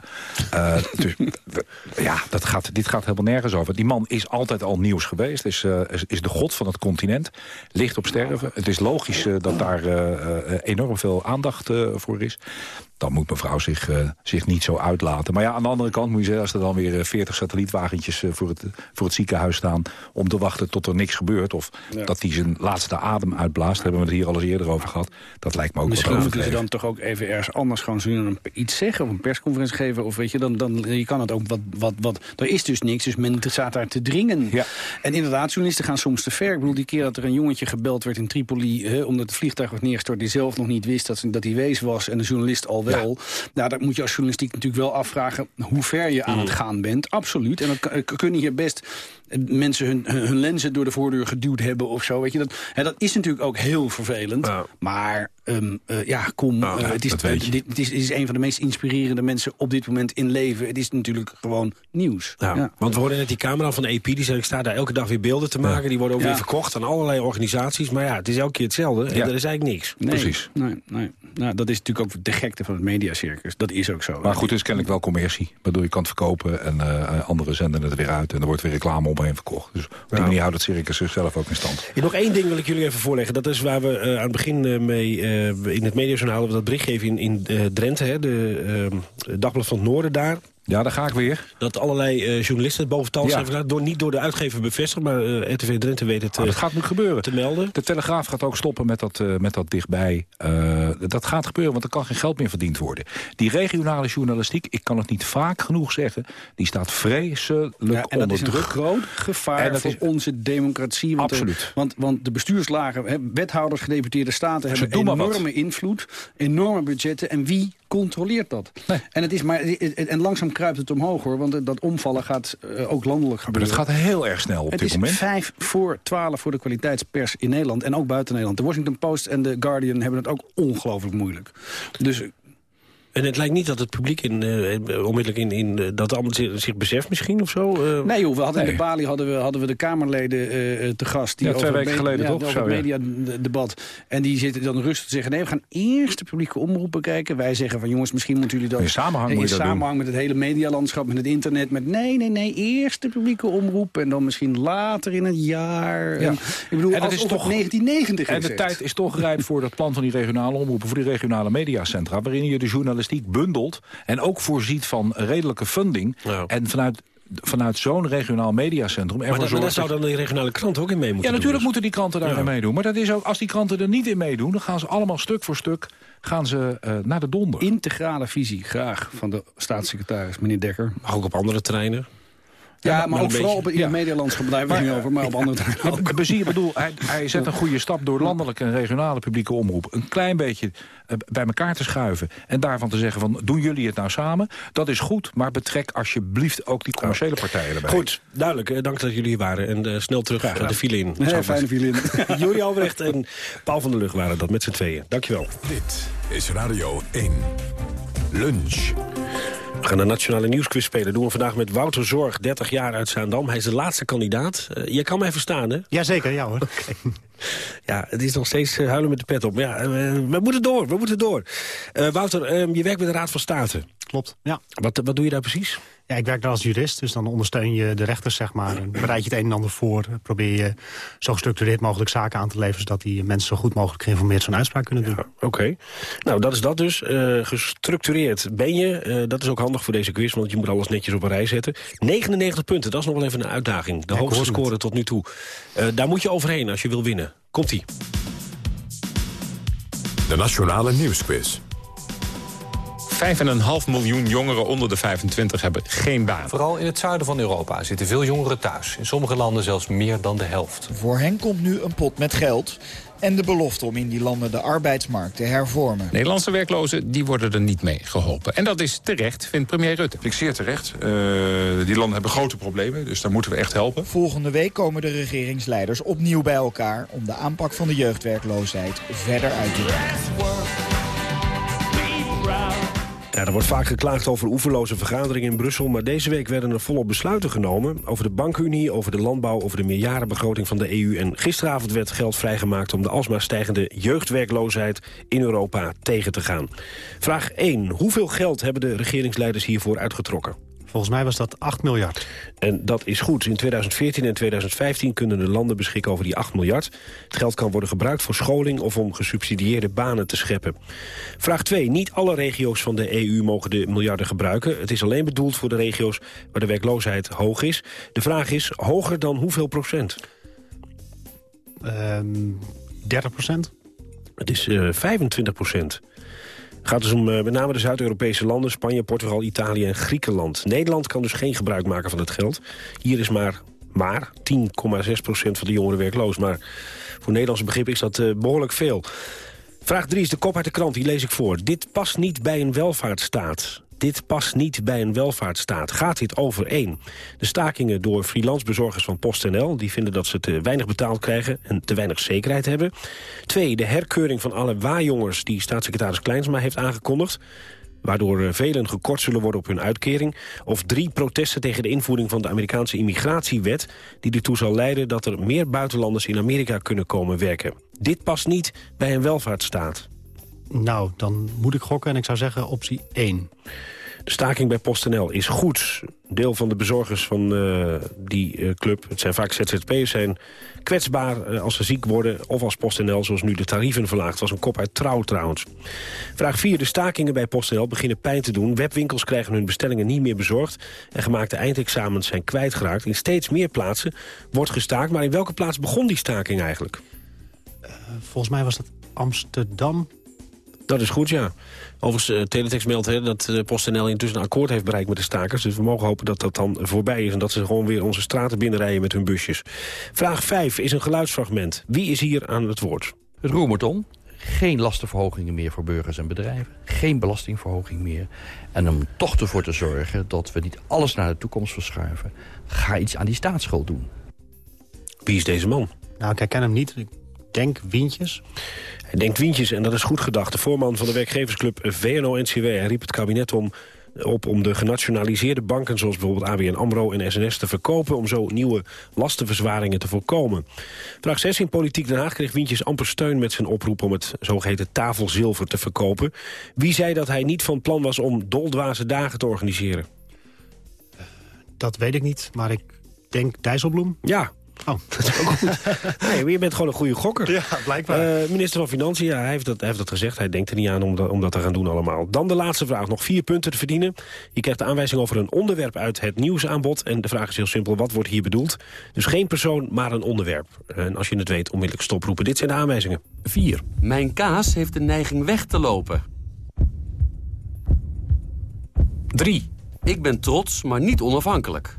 Eh, dus, we- ja, dat gaat, dit gaat helemaal nergens over. Die man is altijd al nieuws geweest. Is, eh, is, de god van het continent. Ligt op sterven. Het is logisch eh, dat daar eh, eh, enorm veel aandacht eh, voor is. Dan moet mevrouw zich, eh, zich niet zo uitlaten. Maar ja, aan de andere kant moet je zeggen... als er dan weer eh, 40 satellietwagentjes eh, voor, het, voor het ziekenhuis staan... om te wachten tot er niks gebeurt... of Ja. dat hij zijn laatste adem uitblaast... daar hebben we het hier al eens eerder over gehad. Dat lijkt me ook Misschien moeten ze dan toch ook even ergens anders gewoon een- iets zeggen of een persconferentie geven. Of weet je, dan, dan je kan het ook wat, wat, wat... Er is dus niks, dus men staat daar te dringen. En inderdaad, journalisten gaan soms te ver. Ik bedoel, die keer dat er een jongetje gebeld werd in Tripoli... Hè, omdat het vliegtuig was neergestort, die zelf nog niet wist dat, dat hij wees was... en de journalist al wel. Nou, daar moet je als journalistiek natuurlijk wel afvragen... hoe ver je aan het gaan bent. Absoluut. En dan kan- kunnen hier best eh, mensen hun, hun, hun lenzen door de voordeur geduwd hebben of zo. Weet je, dat, hè, dat is natuurlijk ook heel vervelend. Maar ehm, eh, ja, kom, eh, het, is, dit, het, is, het is een van de meest inspirerende mensen op dit moment in leven. Het is natuurlijk gewoon nieuws. Ja, Want we hoorden net die camera van de EP, die zei ik sta daar elke dag weer beelden te maken. Die worden ook Ja. weer verkocht aan allerlei organisaties. Maar ja, het is elke keer hetzelfde. En er is eigenlijk niks. Nee, Nee, nee. Nou, dat is natuurlijk ook de gekte van het mediacircus. Dat is ook zo. Maar goed, het is kennelijk wel commercie. Bedoel, je kan het verkopen en eh, anderen zenden het weer uit. En er wordt weer reclame omheen verkocht. Dus op die manier houdt het circus zichzelf ook in stand. Ja, nog één ding wil ik jullie even voorleggen. Dat is waar we aan het begin mee eh, in het mediajournaal... hadden we dat bericht geven in, in eh, Drenthe, hè, de eh, Dagblad van het Noorden daar. Ja, daar ga ik weer. Dat allerlei eh, journalisten het bovental Ja. zijn verklaard. Door, niet door de uitgever bevestigd, maar eh, RTV Drenthe weet het Maar eh, dat gaat nu gebeuren. te melden. De Telegraaf gaat ook stoppen met dat, eh, met dat dichtbij. Eh, dat gaat gebeuren, want er kan geen geld meer verdiend worden. Die regionale journalistiek, ik kan het niet vaak genoeg zeggen... die staat vreselijk Ja, en dat onder is een druk. groot gevaar En dat voor is- onze democratie. Want Absoluut. De, want, want de bestuurslagen, hè, wethouders, gedeputeerde staten... Ze hebben enorme invloed, enorme budgetten. En wie controleert dat? En, het is maar, en langzaam kruipt het omhoog, hoor. Want dat omvallen gaat eh, ook landelijk Maar gebeuren. dat gaat heel erg snel op het dit is moment. vijf voor twaalf voor de kwaliteitspers in Nederland. En ook buiten Nederland. De Washington Post en de Guardian hebben het ook ongelooflijk moeilijk. Dus En het lijkt niet dat het publiek in, eh, onmiddellijk in, in eh, dat allemaal zich, zich beseft misschien of zo. eh. Nee joh, we hadden in de Bali hadden we, hadden we de Kamerleden eh, eh, te gast. Die Ja, twee over weken geleden ja, toch, Over het mediadebat. En die zitten dan rustig te zeggen... nee, we gaan eerst de publieke omroepen kijken. Wij zeggen van jongens, misschien moeten jullie dat... In samenhang in moet je dat samenhang met het hele medialandschap, met het internet. Met nee, nee, nee, eerst de publieke omroep. En dan misschien later in het jaar. Ja. En, ik bedoel, En dat is toch- het 1990 En de tijd is toch rijp voor dat plan van die regionale omroepen... voor die regionale mediacentra... waarin je de journalistiek bundelt... en ook voorziet van redelijke funding... en vanuit, vanuit zo'n regionaal mediacentrum ervoor Maar, da- maar daar zou dan de regionale krant ook in mee moeten Ja, natuurlijk doen. moeten die kranten daarin Ja. meedoen. Maar dat is ook, als die kranten er niet in meedoen... dan gaan ze allemaal stuk voor stuk gaan ze, eh, naar de donder. Integrale visie, graag, van de staatssecretaris, meneer Dekker. Maar ook op andere terreinen. Ja, maar- maar, maar ook vooral beetje- op, in het medialandschap, daar hebben we het niet over. Maar op andere. Maar Bezier, bedoel, hij, hij zet een goede stap door landelijke en regionale publieke omroep... een klein beetje eh, bij elkaar te schuiven. En daarvan te zeggen van, doen jullie het nou samen? Dat is goed, maar betrek alsjeblieft ook die commerciële partijen erbij. Goed, duidelijk. eh, dank dat jullie hier waren. En eh, snel terug eh, de file in. Nee, fijne file in. Juri Albrecht en Paul van der Lucht waren dat met z'n tweeën. Dankjewel. Dit is Radio 1. Lunch. We gaan een nationale nieuwsquiz spelen. doen we vandaag met Wouter Zorg, 30 jaar uit Zaandam. Hij is de laatste kandidaat. Eh, je kan mij verstaan, hè? Jazeker, ja hoor. Ja, het is nog steeds eh, huilen met de pet op. Maar ja, eh, we moeten door, we moeten door. Wouter, eh, je werkt bij de Raad van State. Klopt, ja. Wat, wat doe je daar precies? Ja, ik werk daar als jurist, dus dan ondersteun je de rechters, zeg maar. En bereid je het een en ander voor. Probeer je zo gestructureerd mogelijk zaken aan te leveren... zodat die mensen zo goed mogelijk geïnformeerd zo'n uitspraak kunnen doen. Oké. Nou, dat is dat dus. Eh, gestructureerd ben je. Eh, dat is ook handig voor deze quiz, want je moet alles netjes op een rij zetten. 99 punten, dat is nog wel even een uitdaging. De Ja, hoogste score tot nu toe. Eh, daar moet je overheen als je wil winnen. Komt-ie. De Nationale Nieuwsquiz. 5,5 miljoen jongeren onder de 25 hebben geen baan. Vooral in het zuiden van Europa zitten veel jongeren thuis. In sommige landen zelfs meer dan de helft. Voor hen komt nu een pot met geld en de belofte om in die landen de arbeidsmarkt te hervormen. Nederlandse werklozen die worden er niet mee geholpen. En dat is terecht, vindt premier Rutte. Vind ik zeer terecht. Eh, die landen hebben grote problemen, dus daar moeten we echt helpen. Volgende week komen de regeringsleiders opnieuw bij elkaar... om de aanpak van de jeugdwerkloosheid verder uit te werken. Er wordt vaak geklaagd over oeverloze vergaderingen in Brussel... maar deze week werden er volop besluiten genomen... over de bankunie, over de landbouw, over de meerjarenbegroting van de EU... en gisteravond werd geld vrijgemaakt om de alsmaar stijgende jeugdwerkloosheid... in Europa tegen te gaan. Vraag 1. Hoeveel geld hebben de regeringsleiders hiervoor uitgetrokken? Volgens mij was dat 8 miljard. En dat is goed. In 2014 en 2015 kunnen de landen beschikken over die 8 miljard. Het geld kan worden gebruikt voor scholing of om gesubsidieerde banen te scheppen. Vraag 2. Niet alle regio's van de EU mogen de miljarden gebruiken. Het is alleen bedoeld voor de regio's waar de werkloosheid hoog is. De vraag is, hoger dan hoeveel procent? Ehm 30 procent? Het is eh 25 procent. Gaat dus om eh, met name de Zuid-Europese landen... Spanje, Portugal, Italië en Griekenland. Nederland kan dus geen gebruik maken van het geld. Hier is maar, maar 10,6 procent van de jongeren werkloos. Maar voor Nederlandse begrip is dat eh, behoorlijk veel. Vraag 3 is de kop uit de krant, die lees ik voor. Dit past niet bij een welvaartsstaat. Dit past niet bij een welvaartsstaat. Gaat dit over één? De stakingen door freelance bezorgers van PostNL... die vinden dat ze te weinig betaald krijgen en te weinig zekerheid hebben. Twee, de herkeuring van alle waaijongers... die staatssecretaris Kleinsma heeft aangekondigd waardoor velen gekort zullen worden op hun uitkering. Of drie, protesten tegen de invoering van de Amerikaanse immigratiewet... die ertoe zal leiden dat er meer buitenlanders in Amerika kunnen komen werken. Dit past niet bij een welvaartsstaat. Nou, dan moet ik gokken en ik zou zeggen optie 1. Staking bij PostNL is goed. Deel van de bezorgers van uh, die uh, club, het zijn vaak ZZP'ers, zijn kwetsbaar uh, als ze ziek worden... of als PostNL, zoals nu de tarieven verlaagd. was een kop uit trouw trouwens. Vraag 4. De stakingen bij PostNL beginnen pijn te doen. Webwinkels krijgen hun bestellingen niet meer bezorgd... en gemaakte eindexamens zijn kwijtgeraakt. In steeds meer plaatsen wordt gestaakt. Maar in welke plaats begon die staking eigenlijk? volgens mij was dat Amsterdam. Dat is goed, ja. Overigens, uh, Teletext meldt hè, dat de PostNL intussen een akkoord heeft bereikt met de stakers. Dus we mogen hopen dat dat dan voorbij is... en dat ze gewoon weer onze straten binnenrijden met hun busjes. Vraag 5 is een geluidsfragment. Wie is hier aan het woord? Het roermerton. Geen lastenverhogingen meer voor burgers en bedrijven. Geen belastingverhoging meer. En om toch ervoor te zorgen dat we niet alles naar de toekomst verschuiven... ga iets aan die staatsschuld doen. Wie is deze man? Nou, ik herken hem niet. Ik denk Wientjes. Hij denkt Wientjes en dat is goed gedacht. De voorman van de werkgeversclub VNO-NCW riep het kabinet om op om de genationaliseerde banken... zoals bijvoorbeeld ABN AMRO en SNS te verkopen... om zo nieuwe lastenverzwaringen te voorkomen. Vraag 6 in Politiek Den Haag kreeg Wientjes amper steun... met zijn oproep om het zogeheten tafelzilver te verkopen. Wie zei dat hij niet van plan was om doldwaze dagen te organiseren? Dat weet ik niet, maar ik denk Dijsselbloem. Ja, Oh, dat is ook goed. nee, maar je bent gewoon een goede gokker. Ja, blijkbaar. Uh, minister van Financiën, ja, hij, heeft dat, hij heeft dat gezegd. Hij denkt er niet aan om dat, om dat te gaan doen allemaal. Dan de laatste vraag. Nog vier punten te verdienen. Je krijgt de aanwijzing over een onderwerp uit het nieuwsaanbod. En de vraag is heel simpel. Wat wordt hier bedoeld? Dus geen persoon, maar een onderwerp. En als je het weet, onmiddellijk stoproepen. Dit zijn de aanwijzingen. 4. Mijn kaas heeft de neiging weg te lopen. 3. Ik ben trots, maar niet onafhankelijk.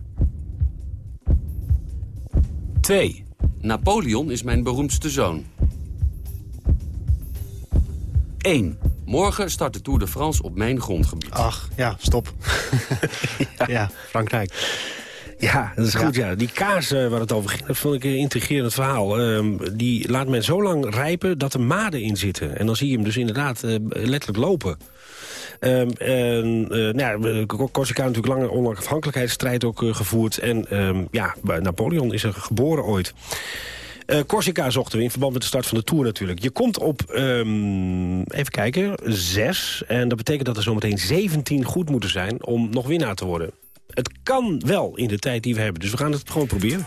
2. Napoleon is mijn beroemdste zoon. 1. Morgen start de Tour de France op mijn grondgebied. Ach, ja, stop. ja. ja. Frankrijk. Ja, dat is goed, ja. Die kaas uh, waar het over ging, dat vond ik een intrigerend verhaal. Uh, die laat men zo lang rijpen dat er maden in zitten. En dan zie je hem dus inderdaad uh, letterlijk lopen. Um, en, uh, nou ja, Corsica natuurlijk lange onafhankelijkheidsstrijd ook uh, gevoerd. En um, ja, Napoleon is er geboren ooit. Uh, Corsica zochten we in verband met de start van de Tour natuurlijk. Je komt op, um, even kijken, zes. En dat betekent dat er zometeen 17 goed moeten zijn om nog winnaar te worden. Het kan wel in de tijd die we hebben, dus we gaan het gewoon proberen.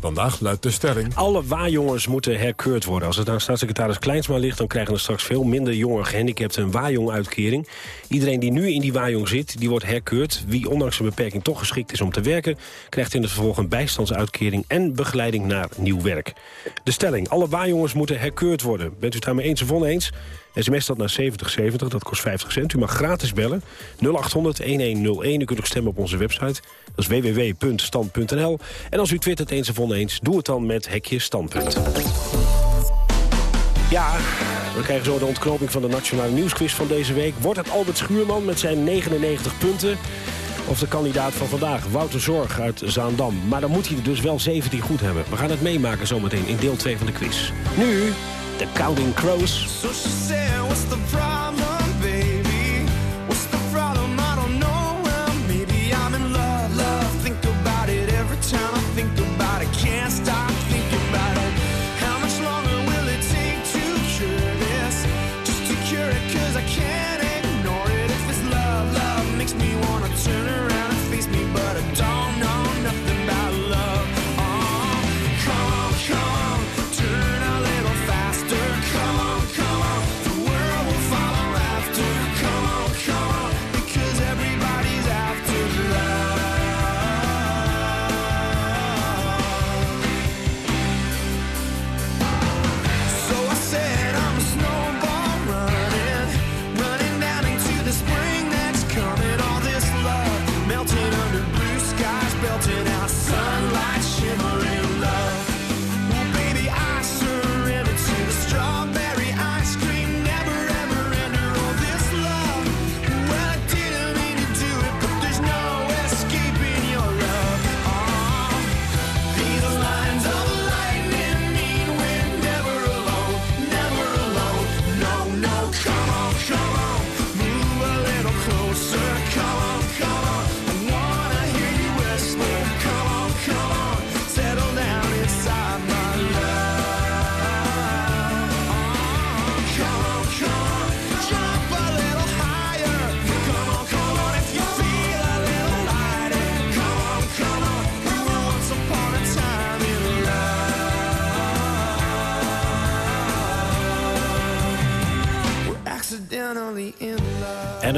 Vandaag luidt de stelling... Alle waarjongens moeten herkeurd worden. Als het aan staatssecretaris Kleinsma ligt... dan krijgen er straks veel minder jonge gehandicapten een waarjong-uitkering. Iedereen die nu in die waarjong zit, die wordt herkeurd. Wie ondanks een beperking toch geschikt is om te werken... krijgt in het vervolg een bijstandsuitkering en begeleiding naar nieuw werk. De stelling, alle waarjongens moeten herkeurd worden. Bent u het daarmee eens of oneens? SMS dat naar 7070, dat kost 50 cent. U mag gratis bellen. 0800-1101. U kunt ook stemmen op onze website. Dat is www.stand.nl. En als u twittert eens of oneens, doe het dan met hekje standpunt. Ja, we krijgen zo de ontknoping van de Nationale Nieuwsquiz van deze week. Wordt het Albert Schuurman met zijn 99 punten? Of de kandidaat van vandaag, Wouter Zorg uit Zaandam. Maar dan moet hij er dus wel 17 goed hebben. We gaan het meemaken zometeen in deel 2 van de quiz. Nu The Counting Crows. So she said, what's the problem,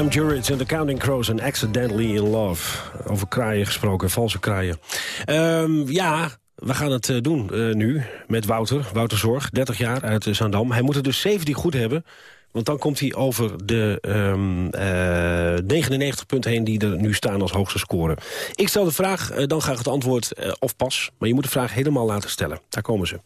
Adam en The Counting Crows en Accidentally in Love. Over kraaien gesproken, valse kraaien. Ehm, ja, we gaan het eh, doen eh, nu met Wouter. Wouter Zorg, 30 jaar uit uh, Zandam. Hij moet er dus 17 goed hebben. Want dan komt hij over de um, 99 punten heen die er nu staan als hoogste score. Ik stel de vraag, dan ga ik het antwoord of pas. Maar je moet de vraag helemaal laten stellen. Daar komen ze.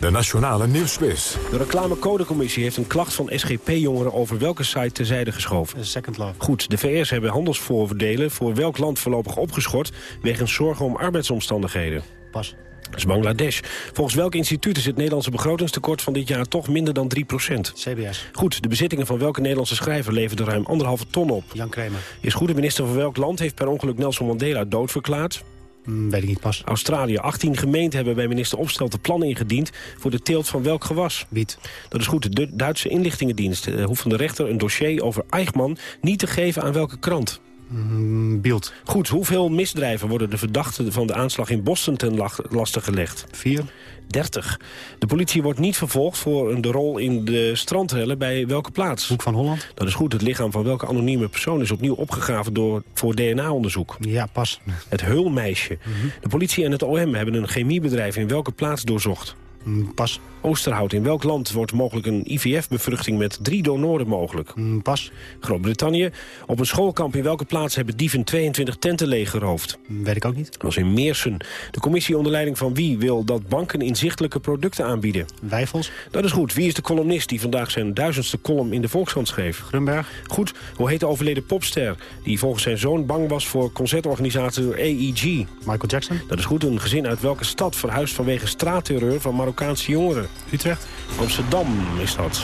De Nationale Nieuwsquiz. De reclamecodecommissie heeft een klacht van SGP-jongeren... over welke site terzijde geschoven? Second Love. Goed, de VS hebben handelsvoordelen voor welk land voorlopig opgeschort... wegens zorgen om arbeidsomstandigheden? Pas. Dat is Bangladesh. Volgens welk instituut is het Nederlandse begrotingstekort van dit jaar toch minder dan 3% CBS. Goed, de bezittingen van welke Nederlandse schrijver leverden ruim anderhalve ton op? Jan Kramer. Is goed, de minister van welk land heeft per ongeluk Nelson Mandela doodverklaard? Mm, weet ik niet pas. Australië. 18 gemeenten hebben bij minister Opstelten plannen ingediend... voor de teelt van welk gewas? Wiet. Dat is goed. De Duitse inlichtingendienst uh, hoeft van de rechter een dossier over Eichmann... niet te geven aan welke krant? Mm, beeld. Goed, hoeveel misdrijven worden de verdachten van de aanslag in Boston ten laste gelegd? Vier. 30. De politie wordt niet vervolgd voor de rol in de strandrellen bij welke plaats? Hoek van Holland. Dat is goed. Het lichaam van welke anonieme persoon is opnieuw opgegraven door, voor DNA-onderzoek? Ja, pas. Het Heulmeisje. Mm De politie en het OM hebben een chemiebedrijf in welke plaats doorzocht? Mm, pas. Oosterhout. In welk land wordt mogelijk een IVF-bevruchting met drie donoren mogelijk? Mm, pas. Groot-Brittannië. Op een schoolkamp in welke plaats hebben dieven 22 tenten leeggeroofd? Mm, weet ik ook niet. Dat was in Meersen. De commissie onder leiding van wie wil dat banken inzichtelijke producten aanbieden? Wijfels. Dat is goed. Wie is de columnist die vandaag zijn duizendste column in de Volkskrant schreef? Grunberg. Goed. Hoe heet de overleden popster die volgens zijn zoon bang was voor concertorganisator AEG? Michael Jackson. Dat is goed. Een gezin uit welke stad verhuist vanwege straatterreur van Marokkaanse jongeren? Utrecht. Amsterdam is dat.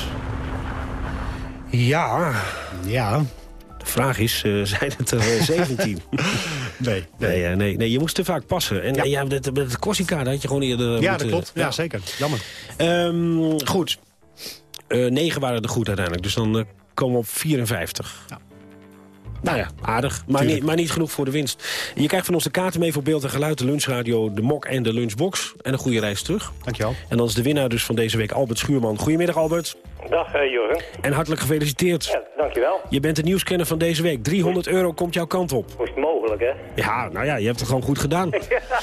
Ja. Ja. De vraag is, uh, zijn het er uh, 17? nee. Nee, nee, nee, nee, je moest te vaak passen. En ja, ja met, met het Corsica dat had je gewoon eerder... Ja, moeten, dat klopt. Ja, ja, zeker. Jammer. Um, goed. Uh, 9 waren er goed uiteindelijk. Dus dan komen we op 54. Ja. Nou ja, aardig. Maar niet, maar niet, genoeg voor de winst. Je krijgt van ons de kaarten mee voor beeld en geluid, de lunchradio, de mok en de lunchbox. En een goede reis terug. Dankjewel. En dan is de winnaar dus van deze week Albert Schuurman. Goedemiddag Albert. Dag uh, Jurgen. En hartelijk gefeliciteerd. Ja, dankjewel. Je bent de nieuwskenner van deze week. 300 euro komt jouw kant op. Hoe is het mogelijk, hè? Ja, nou ja, je hebt het gewoon goed gedaan. ja.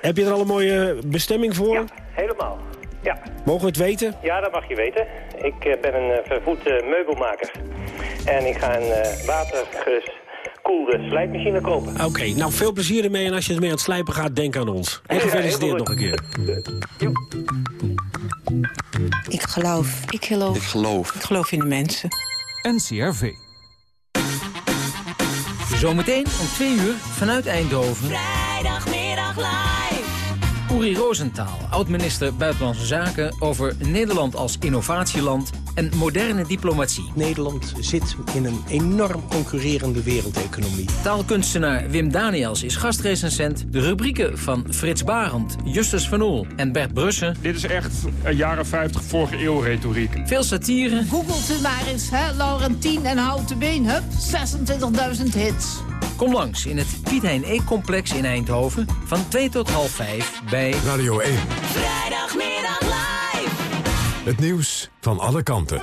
Heb je er al een mooie bestemming voor? Ja, helemaal. Ja. Mogen we het weten? Ja, dat mag je weten. Ik uh, ben een uh, vervoed meubelmaker. En ik ga een watergekoelde slijpmachine kopen. Oké, okay, nou veel plezier ermee. En als je ermee aan het slijpen gaat, denk aan ons. En gefeliciteerd ja, nog een keer. Ik geloof. Ik geloof. Ik geloof. Ik geloof in de mensen. NCRV. Zometeen om twee uur vanuit Eindhoven. Vrijdagmiddag live. Uri Rosenthal, oud-minister Buitenlandse Zaken... over Nederland als innovatieland en moderne diplomatie. Nederland zit in een enorm concurrerende wereldeconomie. Taalkunstenaar Wim Daniels is gastrecensent. De rubrieken van Frits Barend, Justus van Oel en Bert Brussen. Dit is echt een jaren 50 vorige eeuw retoriek. Veel satire. Googelt u maar eens, hè? Laurentien en Houten Been, hup, 26.000 hits. Kom langs in het Piet Hein E-complex in Eindhoven van 2 tot half 5 bij Radio 1. Vrijdagmiddag live. Het nieuws van alle kanten.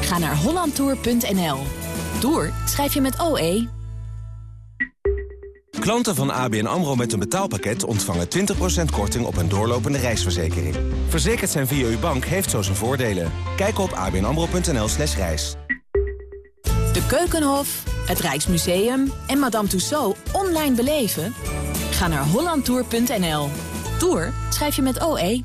Ga naar hollandtour.nl. Tour schrijf je met OE. Klanten van ABN AMRO met een betaalpakket ontvangen 20% korting op een doorlopende reisverzekering. Verzekerd zijn via uw bank heeft zo zijn voordelen. Kijk op abnamro.nl slash reis. De Keukenhof, het Rijksmuseum en Madame Tussaud online beleven? Ga naar hollandtour.nl. Tour schrijf je met OE.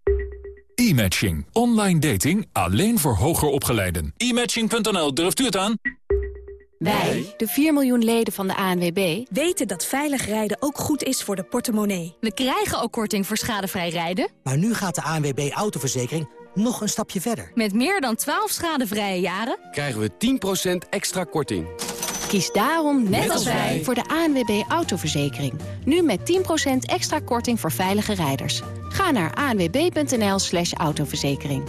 E-matching. Online dating alleen voor hoger opgeleiden. E-matching.nl, durft u het aan? Wij, de 4 miljoen leden van de ANWB, weten dat veilig rijden ook goed is voor de portemonnee. We krijgen ook korting voor schadevrij rijden. Maar nu gaat de ANWB Autoverzekering nog een stapje verder. Met meer dan 12 schadevrije jaren krijgen we 10% extra korting. Kies daarom, net, als wij, voor de ANWB Autoverzekering. Nu met 10% extra korting voor veilige rijders. Ga naar anwb.nl slash autoverzekering.